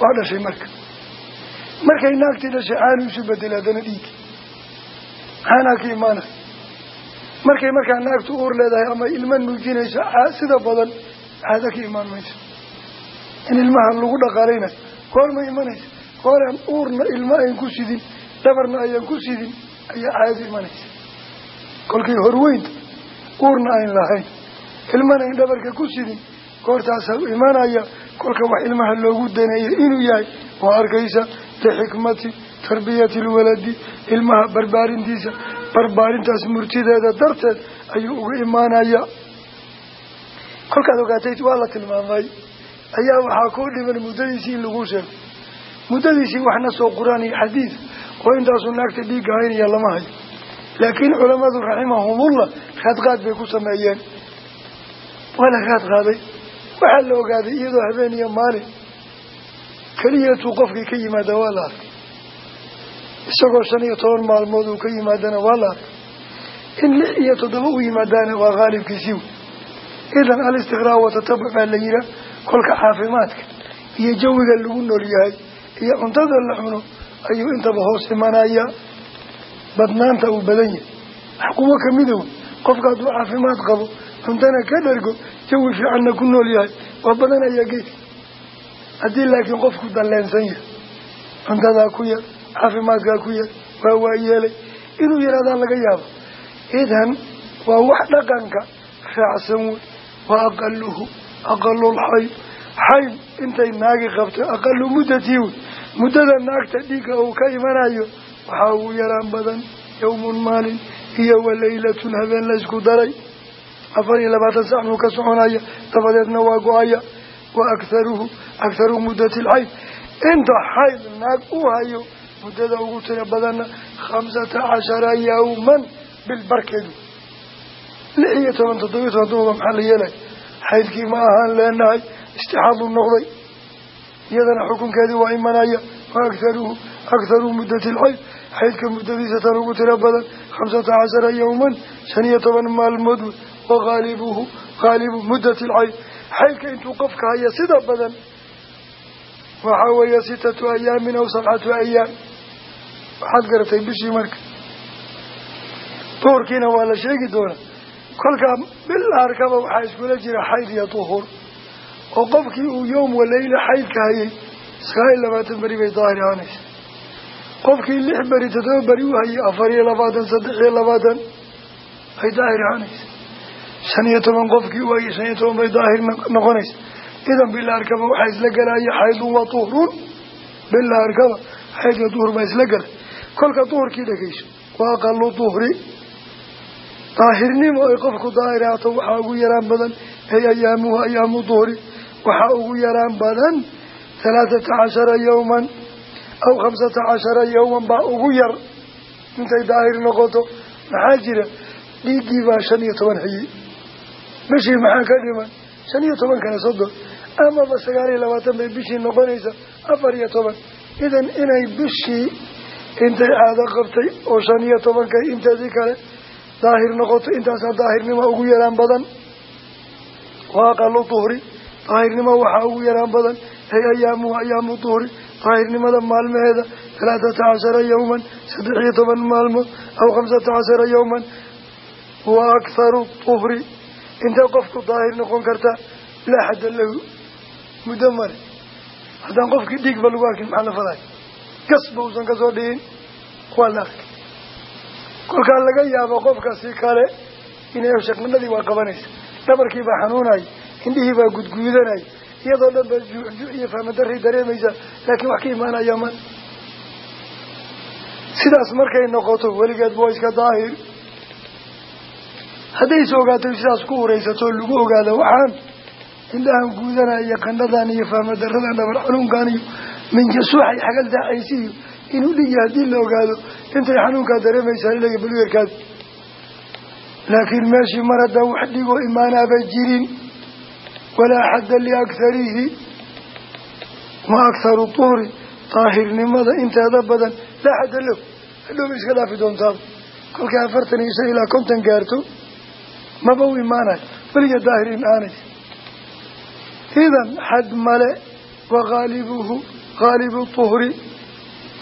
Waa dhashay marka. Markay naagtii dhashay caanu isu bedelay haddana dhiigi caanaa ka imaanay. Markay markaa naagtu uur leedahay ama ilmo nuujinayso sida badan caado ka imaan mayso in ilmaha lagu dhaqaalaynayo goorma imanaysa. Gooraan uurna ilmo ayn ku sidin dhabarna ayaan ku sidin ayaa caado imanaysa. Kolkay horweynta uurna ayn lahayn ilmana ayn dhabarka ku sidin goortaasa imanaya kolka wax ilmaha loogu daneeyay inuu yahay waa arkaysa lixikmati tarbiyati lwaladi ilmaha barbaarintiisa. Barbaarintaas murtideeda darteed ayuu uga imaanaya. Kolkaad ogaatay waa la tilmaamay. Ayaa waxaa ku dhiman muddadiisii in lagu sheego muddadiisii waxna soo quraan iyo xadiid oo intaasuu naagta dhiigga haynaya lama hayo. Laakiin culammadu raximahumullah raadqaad bay ku sameeyeen waa la raad qaaday. Waxaa la ogaaday iyadoo habeen iyo maalin keliyatuu qofkii ka yimaada waa la arkay. Isagoo shan iyo toban maalmood uu ka yimaadana waa la arkay. In lix iyo toddoba u yimaadaana waa khaalibkiisii idan alistiqraa watatabuc baa la yihaa kolka caafimaadka iyo jawiga lagu nool yahay iyo cuntada la cuno ayuu intaba hoos imanaya badnaanta uu badan yahay. Kamida wey qofka hadduu caafimaad qabo cuntana ka dhargo jawi fiicanna ku nool yahay waa badanayaa geedka haddii laakiin qofku dalleensan yahay cuntadaa ku yar caafimaadkaa ku yar waa waayeelay inuu yihahdaa laga yaabo. Idan waa wax dhaqanka raacsan wey wa aqaluhu aqalulxayd xayd intay naagi qabto aqalu muddatii wey muddada naagta dhiigga uu ka imanayo waxaa ugu yaraan badan yawmun maalin iyo wa laylatun habeen laysku daray afar iyo labaatan sac buu ka soconaya dabadeedna waa go'aya. Wa akharuhu akharu muddati lxayd inta xayd naag u hayo muddada ugu tira badanna khamsata cashara yawman bilbarkeedu lix iyo toban toddobiyo toban duuba maxaa la yeelay xaydkii ma ahaan leenahay istixaadu noqday. Iyadana xukunkeedii waa imanaya. Wa akharuhu akharu muddati lxayd xaydka muddadiisa tan ugu tiro wey wa haalibuhu haalibu muddati lxayd xaydka intuu qofka haya sida badan waxaa weeye sitatu ayaamin aw sabcatu ayaam. Waxaad garatay bishii marka. Duhurkiina waa la sheegi doonaa kolkaa bil arkaba waxaa iskula jira xayd iyo duhur. Oo qofkii uu yowm waleyla xaydka hayay sagaal iyo labaatan beri bay daahir ahaanaysa. Qofkii lix beri toddoba beri u hayay afar shan iyo toban qofkii u hayay shan iyo toban bay daahir noqonaysa. Idan bila arkaba waxaa isla gelaya xaydun wa duhrun bila arkaba xayd iyo duhur baa isla gelay kolka duhurkii dhegeyso waa aqalu duhri daahirnimo ay qofku daahiraato waxaa ugu yaraan badan ay ayaamuhu ayaamu duhri waxaa ugu yaraan badan halaathata cashara yawman aw khamsata cashara yawman baa ugu yar. Intay daahir bishii maxaa ka dhiman? shan iyo toban kale soddon amaba sagaal iyo labaatan bay bishii noqonaysa? afar iyo toban. Idan inay bishii intay caado qabtay oo shan iyo tobankay inteedii kale daahir noqoto intaasaa daahirnimo ugu yaraan badan. Waa aqalu duhri. Daahirnimo waxaa ugu yaraan badan. Ay ayaamuhu ayaamu duhri. Daahirnimada maalmaheeda halaathata cashara yawman saddex iyo toban maalmood aw khamsata cashara yawman. Wa akharu duhri intay qofku daahir noqon kartaa laa xadda lahu muddo male. Haddaan qofkii dhiigba lagu arkin maxaa la falay gasba uusan ka soo dhigin waa la arkay. Kolkaa laga yaabo qofkasi kale inay shaqnadii waa qabanaysa. Dhabarkii baa xanuunaya indhihii baa gudguudanaya iyadoo dhan ba juucjuuc iyo fahmadarray dareemaysaa laakiin wax ka imaanaya man sidaas markay noqoto weligeed waa iska daahir hadday is ogaatay sidaas ku uraysato lagu ogaado waxaan indhahan guudanaya iyo qandhadan iyo fahmadaradan dhabar xanuunkan iyo minjasuuxay xagal daacaysi iyo inuu dhigi haddii la ogaado intay xanuunkaa dareemaysaa ilaga balweerkaada laakiin meeshii mar haddaan wax dhigoo imaanaaba jirin. Walaa xadda liakharihi ma akharu tuhri daahirnimada inteeda badan laa xadda lahu hadhowba iska dhaafi doontaaba kolkay afartan iyo shan ilaa konton gaarto maba u imaanayo weliga daahiriin aanaysa idan xad male wa haalibuhu haalibu tuhri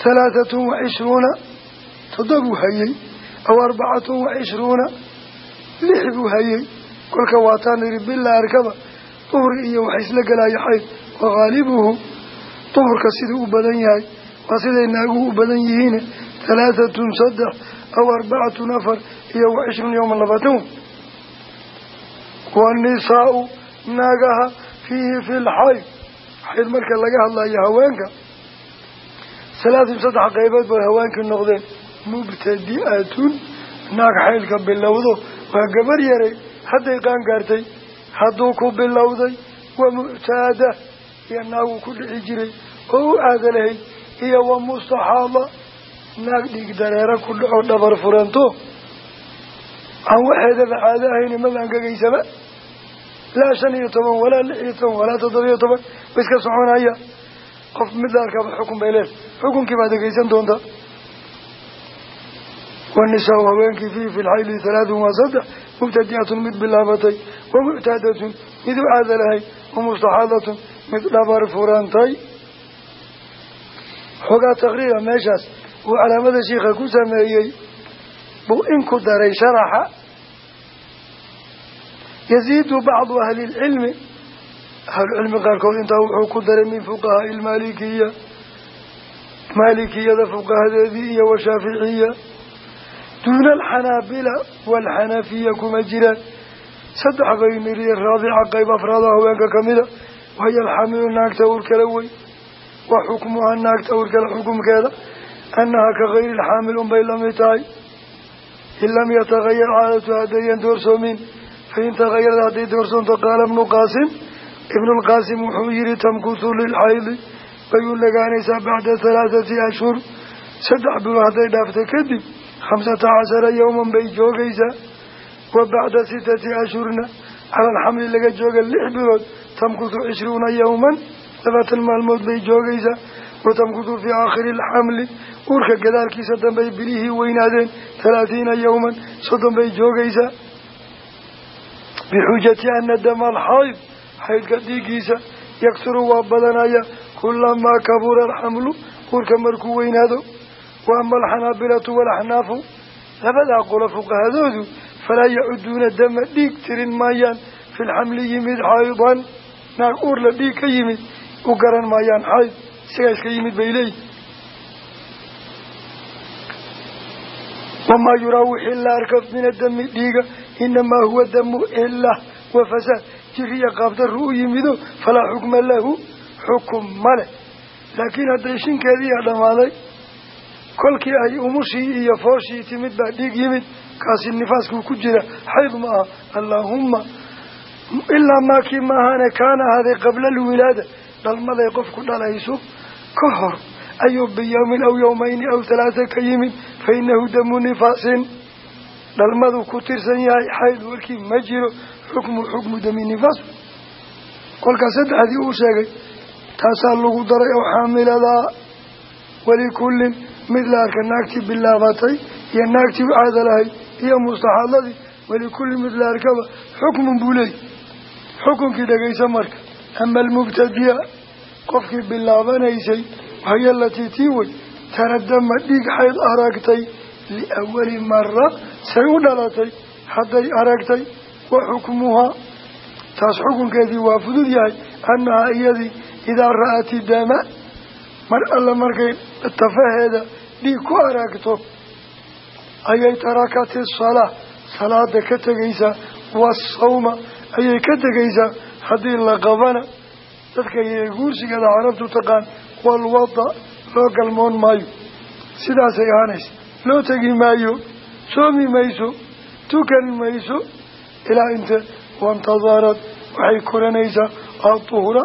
halaatatun wa cishruuna toddobuu hayey aw arbacatun wa cishruuna lix buu hayey kolka waataan idhi bila arkaba duhri iyo waxa isla gelaya xayd wa haalibuhu duhurka siduu u badan yahay waa siday naaguhu u badan yihiin halaatatun saddex aw arbacatun afar iyo wa cishruun yowman labaatan wey waannisaau naagaha fiihi fi lxayd xayd marka laga hadlayo haweenka salaatin saddex qaybood bay haweenkii noqdeen mubtadi'atun naag xaydka bilowdo waa gabar yaray hadday qaan gaartay hadduu ku bilowday wa muctaada iyo naagu ku dhici jiray oo u aada lahayd iyo wa mustaxaada naag dhiig dareero ku dhaco dhabar aan waxeedaba caado ahayn angagaysaba laa shan iyo toban walaa lix iyo toban walaa toddobiyo toban ba iska soconaya qof mid arkaba xukun bay leedahay. Xukunkii baad dhegeysan doontaa wanisaau haweenkii fiihi fi lxayli halaatun waa saddex mubtadi'atun mid bilaabatay wa muctaadatun mid u caada lahayd wa mustaxaadatun mid dhabar furantay. Xoogaa takriira meeshaas uu calaamada shiikha ku sameeyey buu in ku daray sharaxa yaziidu bacdu ahli ilcilmi ahlucilmi qaarkood intaa wuxuu ku daray min fuqahaai ilmaalikiya maalikiyada fuqahadeedii iyo washaaficiya duuna alxanaabila waalxanafiya kuma jiraan saddex bay niriye raabica qayb afraada haweenka kamida wahiyo alxamilu naagta urkala wey wa xukmuha naagta urkala xukumkeeda annaha ka kayri alxaamil unbay la mid tahay in lam yatagayar caadatu haddayan doorsoomin fain tagayarad hadday doorsoonto qaala ibnu qaasim ibnulqaasim wuxuu yihi tamkusu lilxaydi way u nagaanaysaa bacda halaathati ashhur saddex bilood hadday dhaafto kadib khamsata cashara yowman bay joogaysaa wa bacda sitati ashhurna cala alxamli laga jooga lix bilood tamkusu cishruuna yowman labaatan maalmood bay joogaysaa wa tamkusu fii aakhiri alxamli uurka gadaalkiisa dambey bilihii weynaadeen talaatiina yowman bay joogaysaa bixujati ana dama alxayd xaydka dhiiggiisa yaksuru waa badanaya kulamaa kabura alxamlu uurka markuu weynaado wa ama alxanaabilatu waalaxnaafu labadaa qolo fuqahadoodu falaa yacuduuna dama dhiig tirin maayaan fi lxamli yimid xaydan naag uur la dhiig ka yimid u garan maayaan xayd isagaa iska yimid bay leeyihiin wamaa inamaa huwa damu ila wa fasaad jiriya qaabdaru u yimido falaa xukma lahu xukum male laakiin hadday shinkeediiya dhammaaday kolkii ay umushii iyo fooshii timid baa dhiig yimid kaasi nifaaskuu ku jira xayd ma aha allaahumma ilaa maakii maahane kaana ahaaday qabla alwilaada dhalmaday qofku dhalayso ka hor ayuu biyawmin aw yawmayni aw halaata ka yimid fa inahu damu nifaasin dhalmadu ku tirsan yahay xayd warkii ma jiro xukmu xukmu dami nifaas kolkaas saddexdii uu sheegay taasaa lagu daray oo xaamiladaa walikullin mid la naagtii bilaabatay iyo naagtii caada lahayd iyo mustaxadadii walikulli mid la arkaba xukmun buu leeyay. Xukunkii dhegaysa marka ama almubtadiya qofkii bilaabanaysay wahiyo alatii tii wey taradama dhiig xayd aragtay liawali mara say u dhalatay hadday aragtay wa xukmuhaa taas xukunkeedii waa fudud yahay annahaa iyadii idaa ra'ati dama mar alle markay tafaheeda dhiig ku aragto ayay tarakati salaa salaada ka tegaysaa wasawma ayay ka tegaysaa haddii la qabana dadka guursigeeda carabtu taqaan walwada loo galmoon maayo. Sidaasay ahaanaysa loo tegi maayo. Soomi mayso tukan mayso ilaa inte wantadarad waxay koranaysaa aduhra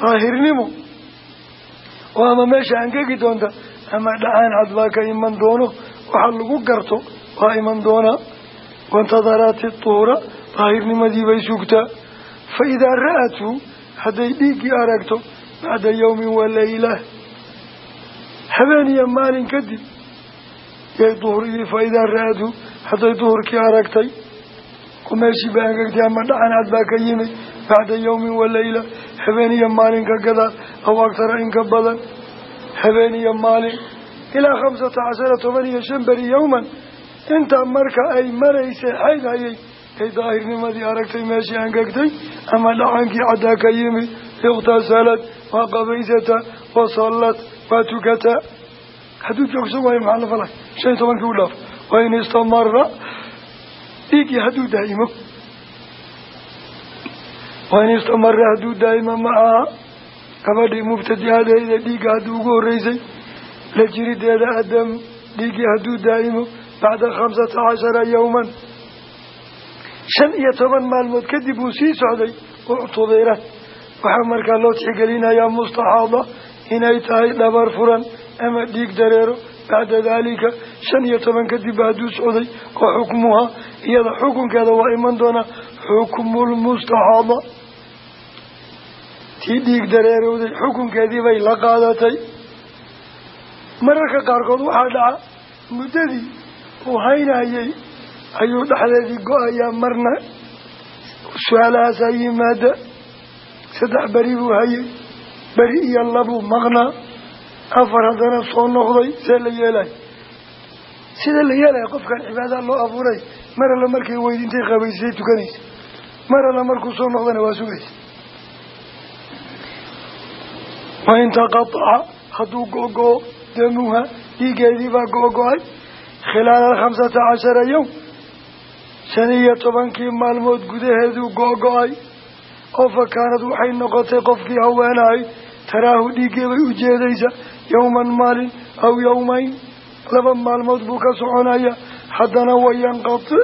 daahirnimo. Oo ama meesha angegi doonta ama dhacaan cad baa ka iman doono waxaa lagu garto waa iman doonaa wantadaraati duhra daahirnimadii bay sugtaa. Fa idaa ra'athu hadday dhiiggii aragto bacda yawmin wa layla habeen iyo yay duhrigii fa idaa ra'athu hadday duhurkii aragtay ku meeshii ba angegtay ama dhacan cad baa ka yimid bacda yawmin wa layla habeen iyo maalin ka gadaal aw agtara in ka badan habeen iyo maalin ilaa khamsata cashara toban iyo shan beri yawman intaa marka ay maraysay xayd hayay ay daahirnimadii aragtay hadduu joogsan waayo maxaa la falay shan iyo tobankii u dhaaf wa in istamara dhiiggii hadduu daa'imo wa in istamara hadduu daa'imo macaha gabadhii mubtadiadeeda dhiigga hadduu ugu horreysay la jirideeda adam dhiiggii hadduu daa'imo bacda khamsata cashara yawman shan iyo toban maalmood kadib uu sii socday uctudirat waxaa markaa loo tixgelinayaa mustaxaada inay tahay dhabar furan ama dhiig dareero bacda daalika shan iyo toban kadib hadduu socday oo xukmuhaa iyada xukunkeeda waa iman doonaa xukmulmustaxaada tii dhiig dareerowday xukunkeedii bay la qaadatay mararka qaarkood waxaa dhaca muddadii uu haynayay ayuu dhexdeedii go'ayaa marna su'aalahaasaa yimaada saddex beri buu hayay beri iyo labuu maqnaa afar haddana soo noqday see la yeelay. Sida la yeelaya qofkan cibaada loo abuuray mar alla markay weyd intay qabaysay tukanaysa mar alla markuu soo noqdana waa sugaysa. Wain taqataca hadduu go-go-o damuha dhiigeedii baa go-go-ay khilaala khamsata cashara yowm shan iyo tobankii maalmood gudaheeduu go-go-ay oo fa kaanad waxay noqotay qofkii haweenahay taraahu dhiiggii bay u jeedaysa yowman maalin aw yowmayn. Laba maalmood buu ka soconaya. Haddana wayanqati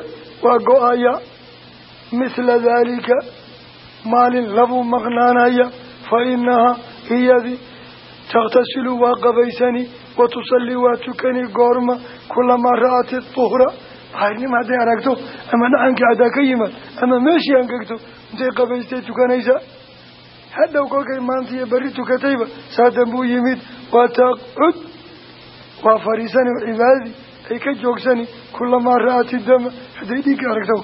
waa go'aya. Mithla daalika maalin labuu maqnaanaya. Fa inahaa iyadii takhtasilu waa qabaysani wa tusalli waa tukani goorma kulamaa ra'at iduhra xayrnimo hadday aragto ama dhacankii haddaa ka yimaad ama meeshii angegto intay qabaystay tukanaysaa hadhow kolkay maanta iyo berri tukatayba saadan buu yimid waa taqcud waa fadhiisani oo cibaadadii ay ka joogsani kulamaa ra'at idama hadday dhiiggii aragto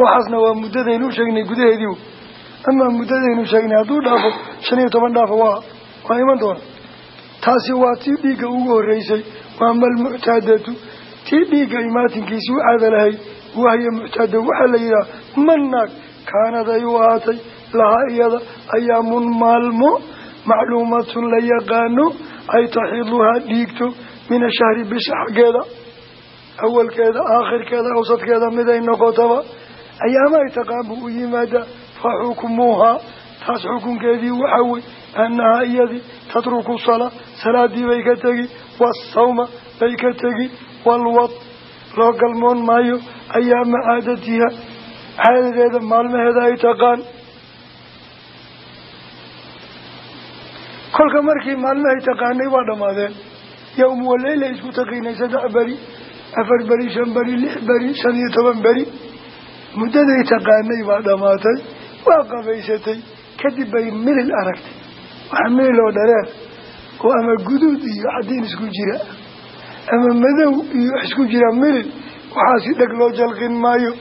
waxaasna waa muddadaynu sheegnay gudaheedii amaa muddadaynu sheegnay hadduu dhaafo shan iyo toban dhaafo waa waa iman doona. Taasi waa tii dhiigga ugu horreysay waama almuctaadatu tii dhiigga imaatinkiisi u caada lahayd wahya muctaada waxaa la yidhaha ay u lahaa iyada ayaamun maalmo macluumatun la yaqaano ay taxiiduhaa dhiigto min ashahri bisha xaggeeda awalkeeda aakhirkeeda awsadkeeda miday noqotaba ayaama ay taqaan buu u yimaadaa fa xukmuuhaa taas xukunkeedii waxaa wey annahaa iyadii tatruku salaa salaadii bay ka tegi wasawma bay ka tegi walwad loo galmoon maayo ayaama caadatiha caadadeeda maalmaheeda ay taqaan kolka markii maalmahay taqaanay waa dhammaadeen. Yowm waleyla isku taqiinay saddex beri afar beri shan beri lix beri shan iyo toban beri. Muddaday taqaanay baa dhammaatay waa qabaysatay. Kadib bay milil aragtay. Waxa milil oo dhareer oo ama guduud iyo cadiin isku jira ama madow iyo isku jira milil. Waxaasi dheg loo jalqin maayo.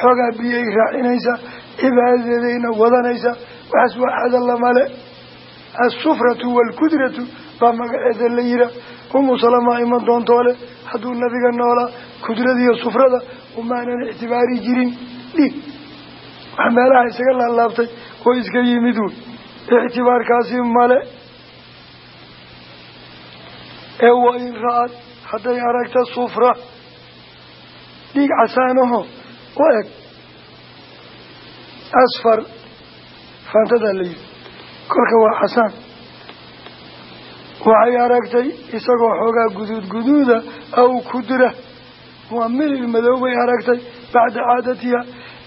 Xoogaa biyay raacinaysaa cibaadadeedayna wadanaysaa waxaas waa asufratu waalkudratu baa magaceeda la yihaa umu salama iman doontoole hadduu nabiga noolaa kudradiiyo sufrada umaanan ictibaari jirin dhiig wax meelaha isaga laalaabtay oo iska yimid wey ictibaarkaasi male ee wa in ra'ad hadday aragta sufra dhiig casaanaho u eg asfar faantadaa la yidhi kolka waa casaan waxay aragtay isagoo xoogaa guduud guduuda aw kudra waa milil madow bay aragtay bacda caadatiha.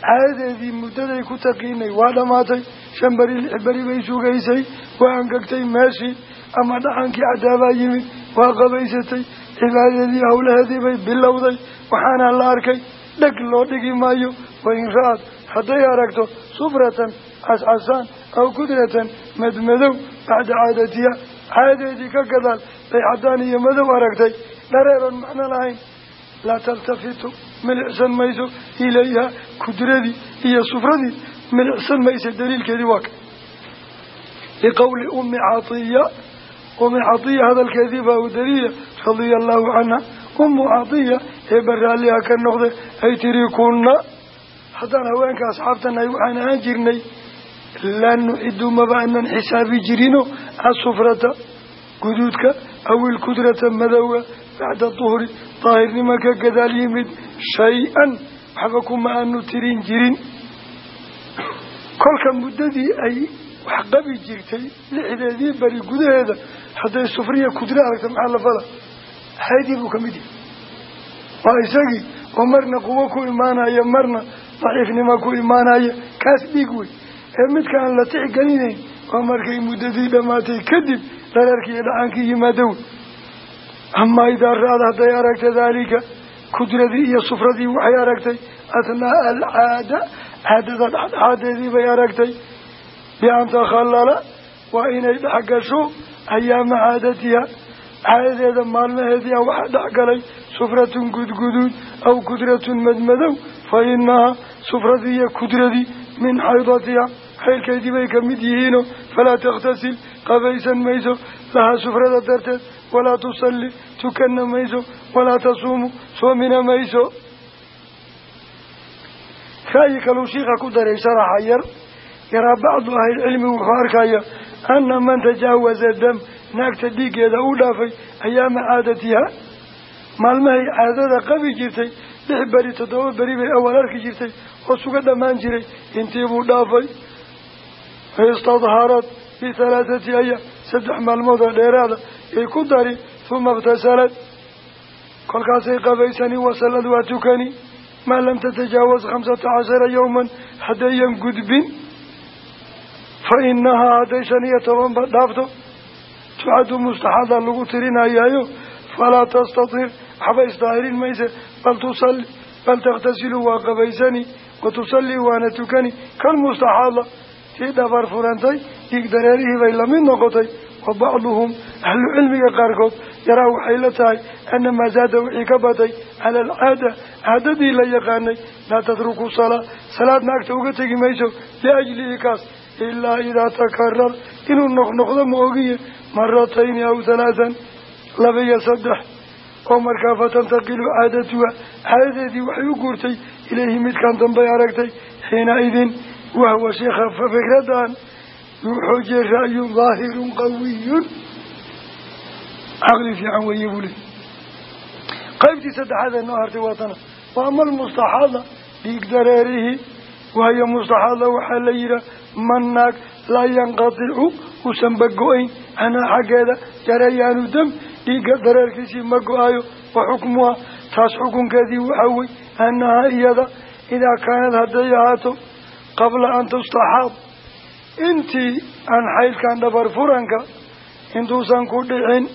Caadadeedii muddaday ku taqiinay waa dhammaatay shan beri lix beri bay sugaysay. Waa angegtay meeshii ama dhaxankii cadaabaa yimid. Waa qabaysatay. Cibaadadeedii howlaheedii bay bilowday. Waxaana la arkay dheg loo dhigi maayo. Wain ra'ad hadday aragto sufratan cascasaan aw kudratan madmadow bacda caadatiha caadadeedii ka gadaal bay cadaan iyo madow aragtay dhareeroon macno lahayn laa taltafitu milicsan mayso ilayha kudradii iyo sufradii milicsan maysa daliilkeedii waa ka liqowli ummi catiya ummi catiya hadalkeedii baa u daliila radia allahu canha ummu catiya ee baraalliha ka noqde ay tiri kunna haddaan haweenka asxaabtanahay waxaan ahaan jirnay laa nucidu maba anan xisaabi jirino asufrata guduudka aw ilkudrata madowga bacda duhri daahirnimo ka gadaal yimid shay-an waxba kuma aanu tirin jirin. Kolka muddadii ay wax qabi jirtay lixdeedii beri gudaheeda hadday sufriya kudra aragta maxaa la fala? Haydii buu ka mid yahay. Waa isagii oo marna quwo ku imaanaya marna daciifnimo ku imaanaya kaas ee midka aan la tixgelinayn waa markay muddadii dhammaatay kadib dhareerkii iyo dhacaankii yimaada wey amaa idaa ra'ad hadday aragta daalika kudradii iyo sufradii waxay aragtay athnaa alcaada caadada dhexdhexaadeedii bay aragtay bi-an takhallala waa inay dhexgasho ayaama caadatiha caadadeeda maalmaheedii a waxaa dhexgalay sufratun gudguduud aw kudratun madmadow fa inahaa iyo kudradii min xaydatiha xaylkeedii bay ka mid yihiino falaa takhtasil qabaysan mayso lahaa sufrada darteed walaa tusalli tukanna mayso walaa tasuumu soomina mayso. Ra'yi kaluu shiika ku daray sharaxa yar yaraa bacdu ahlilcilmi wuxuu arkaya ana man tajaawaza dam naagta dhiiggeeda u dhaafay ayaama caadatiha. Maalmahay caadada qabi jirtay lix beri toddoba beri bay awal arki jirtay oo dhammaan jiray intii dhaafay istadharad bihalaathati ayaam saddex maalmood oo dheeraada ay ku dari huma ibtasalad kolkaasay qabaysani wasalad waa tukani maa lam tatajaawaz khamsata cashara yowman haddayan gudbin fa inahaa hadday shan iyo tobanba dhaafto tucaddu mustaxada lagu tirinayaayo falaa tastatir waxba isdaahirin mayse bal tusalli bal takhtasilu waa qabaysani wa tusallii waana tukani kalmustaxaada tii dhabar furantay dhiig bay la mid noqotay wa bacduhum ahlu cilmiga qaarkood yaraa waxay la tahay ana maa zaada wixii ka batay cala alcaada caadadii la yaqaanay laa tatruku salaa salaad naagta uga tegi mayso liajlihi kaas ilaa idaa takarar inuu noqnoqdo ma ogiye maratayni aw halaathan laba iyo saddex oo markaa fatantaqilu caadatuha caadadeedii waxay u guurtay ilayhi midkan dambay aragtay xiinaidin wahwa sheekha fikradan yuu xoojiyey ra'yun daahirun qawiyun caqli fiican weeye buu leey qaybtii saddexaad ee noo hartay waa ama almustaxaada dhiig dareerihii waayo mustaxaada waxaa la yihaa man naag laa yanqaticu uusan bago-ayn canhaa xaggeeda jarayaanu dam dhiigga dareerkiisii ma go'ayo wa xukmuha taas xukunkeedii waxaa wey annahaa iyada idaa kaanad hadday ahaato qabla an tustaxaad intii aan xaylkan dhabar furanka intuusan ku dhicin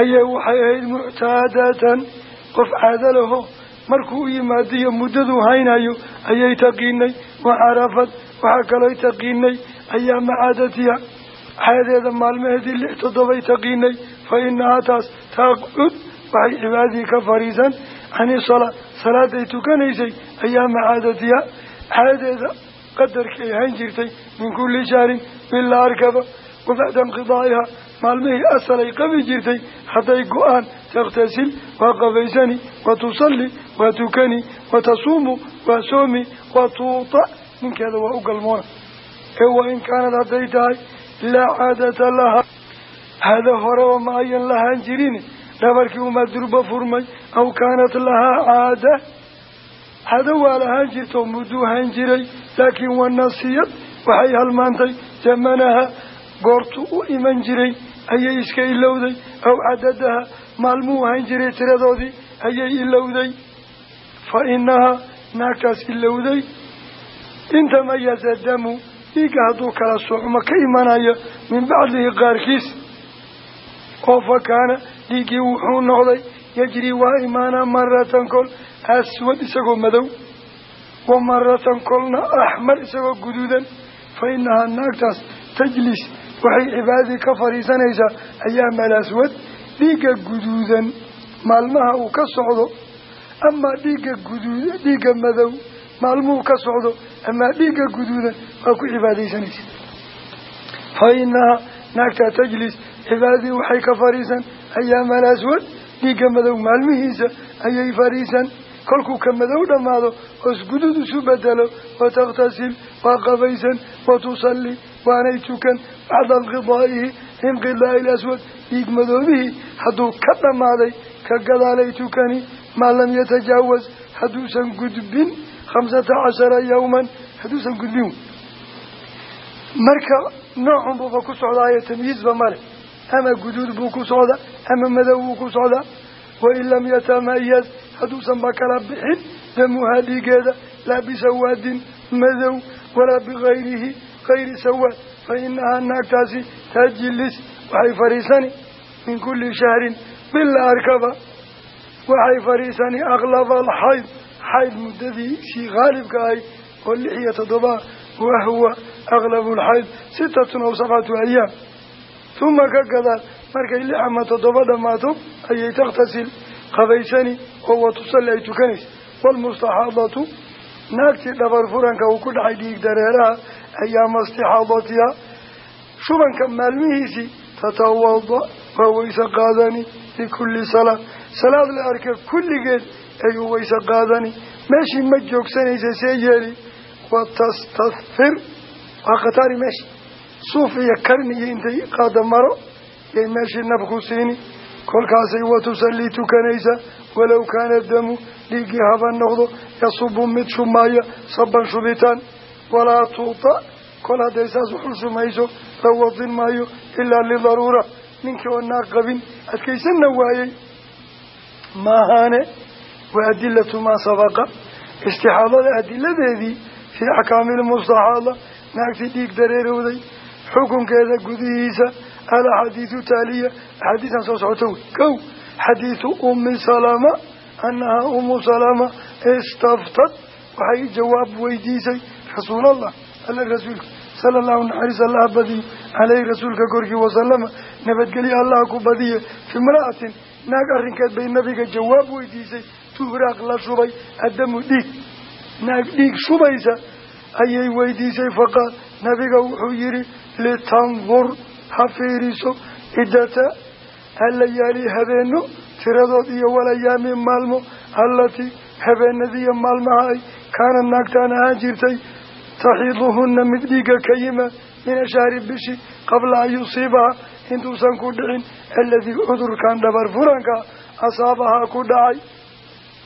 ayay waxay ahayd muctaadatan. Qof caado laho markuu u yimaadiyo muddaduu haynayo ayay taqiinay. Wa carafad waxaa kalooy taqiinay ayaama caadatiha caadeeda maalmaheedii lix toddobay taqiinay. Fa inahaa taas taqcud waxay cibaadadii ka fariisan. Cani salaa tukanaysay ayaama caadatiha caadeeda qadarkii ay hayn jirtay min kulli shahrin bilaa arkaba. Wa bacda inqidaa'iha maalmihii asal ay qabi jirtay hadday go'aan takhtasil waa qabaysani wa tusalli waa tukani wa tasuumu waa soomi wa tuuta. Ninkeeda waa u galmoona. Ee wa in kaanad hadday tahay laa caadata lahaa hada ma ayan lahaan jirin. Dhabarkii umaa furmay aw kaanat lahaa caada hada waa lahaan jirto mudduu hayn jiray laakiin wanasiyad waxay halmaantay zamanaha goortuu u iman jiray ayay iska ilowday aw cadadaha maalmuhu hayn jiray tiradoodii ayay ilowday fa inahaa naagtaas ilowday intamayaza damu dhiigga hadduu kala socmo ka imanayo min bacdihi qaarkiis oo fa kaana dhiiggii wuxuu noqday yajri waa imaanaa maratan kol aswad isagoo madow wa maratan kolna axmar isagoo guduudan. Fa inahaa naagtaas tajlis waxay cibaadadii ka fadhiisanaysaa ayaamal aswad dhiigga guduudan maalmaha uu ka socdo amaa dhiigga guduud dhiigga madow maalmuhu ka socdo amaa dhiigga guduudan waa ku cibaadaysanaysa. Fa inahaa naagtaa dhiigga madow maalmihiisa ayay fadhiisan kolkuu ka madow dhammaado hoos guduud isu bedelo wa takhtasil waa qabaysan wa tusalli waanay tukan. Bacda inqidaa'ihi inqidaa'i ilaswad dhiig madoobihii hadduu ka dhammaaday ka gadaalay tukani. Maa lam yatajaawaz hadduusan gudbin khamsata cashara yawman. Hadduusan gudbin. Marka noocun buuba ku socdaayo tamyiizba male ama guduud buu ku socdaa ama madow buu ku socdaa wain lam yatamayaz hadduusan ba kala bixin damuhaa dhiigeeda laa bisawaadin madow walaa bigayrihi gayri sawaad fa inahaa naagtaasi tajlis waxay fadhiisani min kulli shahrin bila arkaba. Waxay fadhiisani aklaba alxayd xayd muddadii sii haalibka ahay oo lix iyo toddoba wahuwa aklabu alxayd sitatun aw sabcatu ayaam uma ka gadaal markay lix ama toddoba dhammaato ayay takhtasil qabaysani oo wa tusalli ay tukanaysa. Waalmustaxaadatu naagtii dhabar furanka uu ku dhacay dhiig dareeraha ayaama istixaadatiha shubanka maalmihiisii tatawada waa weyse qaadani likulli salaa salaad la arka kulligeed ayuu weyse qaadani. Meeshii ma joogsanaysa see yeeli suuf iyo karni iyo intay qaada maro yay meeshii nabku siini. Kolkaasay watusallii tukanaysa walow kaana damu dhiiggii haba noqdo yasubu mid shumaaya saban shubitaan. Walaa tuuta kol hadday saas waxu shumayso la wadin maayo ilaa lidaruura. Ninkii oo naaq qabin adkaysanna waayey. Maahaane wa adilatu maa sabaqa. Istixaadada adiladeedii fii axkaami lmustaxaada dhiig dareerowday xukunkeeda gudihiisa alaxaadiidu taaliya. Axaadiisan soo socoto wey. Kow xadiidu ummi salama annahaa umu salama istaftad. Waxay jawaab weydiisay rasuulallah alla rasuulka sala allahu naxariis allaha badiyo caleyhi rasuulka korkii wasalama nabadgelyo allaha ku badiye fi imra'atin naag arrinkeed bay nabiga jawaab weydiisay. Tuhraaq la shubay addamu dhiig. Naag dhiig shubaysa ayay weydiisay faqaal nabiga wuxuu yidhi litandur ha fiiriso ciddata halayaali habeeno tiradood iyo walayaami maalmo allatii habeenadiiyo maalmaha ay kaana naagtaan ahaan jirtay taxiiduhunna mid dhiigga ka yimaad min ashahri bishi qabla an yusiibaha intuusan ku dhicin aladii cudurkan dhabar furanka asaabahaa ku dhacay.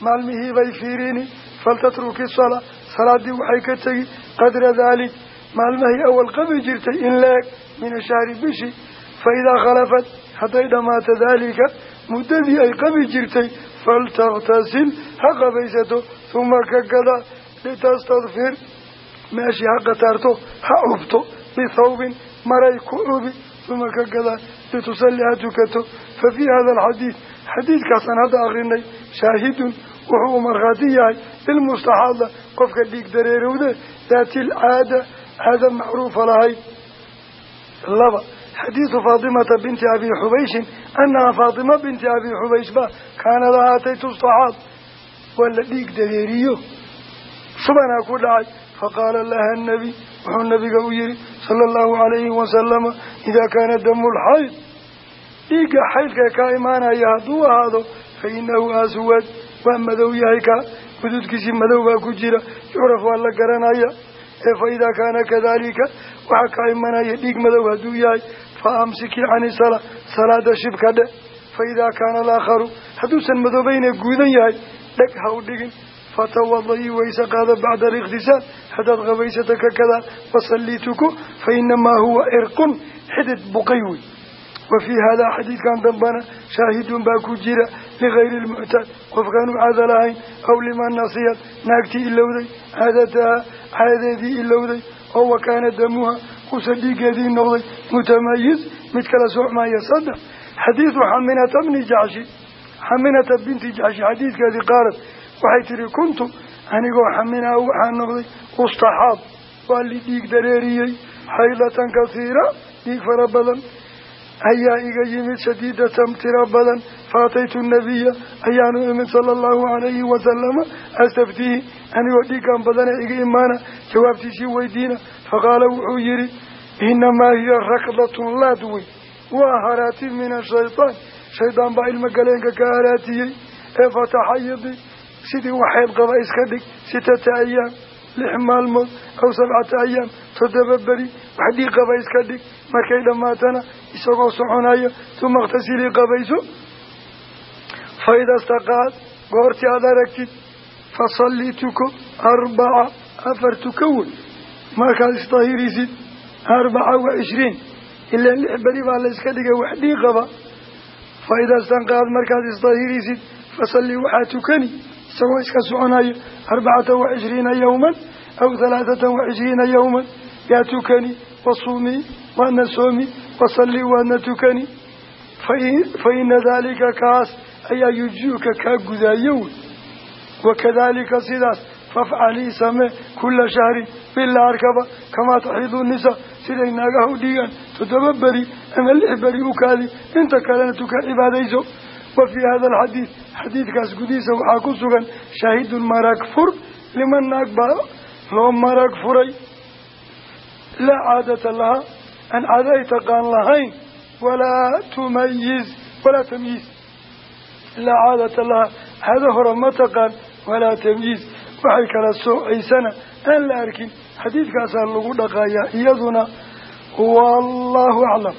Maalmihii bay fiirini faltatruki salaa salaadii waxay ka tegi qadra daalik maalmahay awal qabi jirtay in la-eg min ashahri bishi fa idaa khalafat hadday dhammaato daalika muddadii ay qabi jirtay faltakhtasil ha qabaysato uma ka gadaa litastadfir meeshii ha qataarto ha cubto bithawbin maray ku cubi uma ka gadaa litusalli ha tukato. Fa fii hada alxadiid xadiidkaasaan hadda akrinay shaahidun wuxuu markhaati yahay bilmustaxaada qofka dhiig dareerowde daati alcaada caada macruufa lahayd laba xadiidu faatimata binti abi xubayshin annaha faatima binti abi xubaysh ba kaanad ahaatay tustaxaad waa la dhiig dareeriyo shubanaa ku dhacay faqaala laha nebi wuxuu nabiga u yihi sala allahu calayhi wasalama idaa kaana damu lxayd dhiigga xaydka kaa imaanaya hadduu ahaado fa inahu aswad waa madow yahay kaa gududkiisii madow baa ku jira yucraf waa la garanaya ee fa idaa kaana kadalika waxaa kaa imanaya dhiig madow hadduu yahay fa amsikii cani salaa salaada shibka dhe fa idaa kaana alaakharu hadduusan madoobayne guudan yahay dheg ha u dhigin fatawadaii wayse qaada bacda alikhtisaal haddaad qabaysata ka kadaa wasallii tuko fa inamaa huwa cirqun xidid buqay wey wa fii haadaa xadiidkan dambana shaahidun baa ku jira ligayri lmuctaad qofkaan u caada lahayn aw liman nasiyad naagtii ilowday caadataha caadadeedii ilowday oo wakaana damuha usa dhiigeedii noqday mutamayiz mid kala soocmaya saddex xadiidu xaminata bni jacshi xaminata binti jacshi xadiidkeedii qaalad waxay tihi kuntu anigoo xaminaa waxaa noqday ustaxaad waa li dhiig dareeriyey xaylatan kasiira dhiig fara badan ayaa iga yimid shadiidatan tiro badan faataytu nabiya ayaanu imid sala allahu calayhi wasalama astaftihi anigoo dhiiggan badane iga imaana jawaabtiisii weydiina faqaala wuxuu yidhi inamaa hiya rakdatun laad wey waa haraati min ashaytaan shaydaan baa ilmo galeenka ka haraatiyey ee fataxayidi sidii waxayd qaba iska dhig sitata ayaam lix maalmood aw sabcata ayaam toddoba beri wax dhiig qaba iska dhig markay dhammaatana isagoo soconaya tuma ikhtasilii qabayso fa ida staqaad goortii aad aragtid fasalli tuko arbaca afar tuko wey markaad isdahirisid arbaca wa cishriin ilaan lix beri baa la iska dhigay wax dhiig qaba fa ida stanqaad markaad isdahirisid fasalli waxaa tukani isagoo iska soconaya arbacata wa cishriina yawman aw halaathatan wa cishriina yawman yaa tukani ayaa yujiuka kaa gudaayo wey wakadalika sidaas fafcalii samee kula shahrin bila arkaba kamaa taxiidu nisa siday naagaha u dhiigaan toddoba beri ama lix beri u kaadi inta kalena tuka cibaadayso wa fii hada alxadiid xadiidkaas gudihiisa waxaa ku sugan shaahidun marag fur liman naag baa loo marag furay laa caadata lahaa aan caado laa caadata laha. Caado hore ma taqaan walaa tamyiiz. Waxay kala soocaysana. Aan la arkin xadiidkaasaa lagu dhaqayaa iyaduna. Wallahu aclam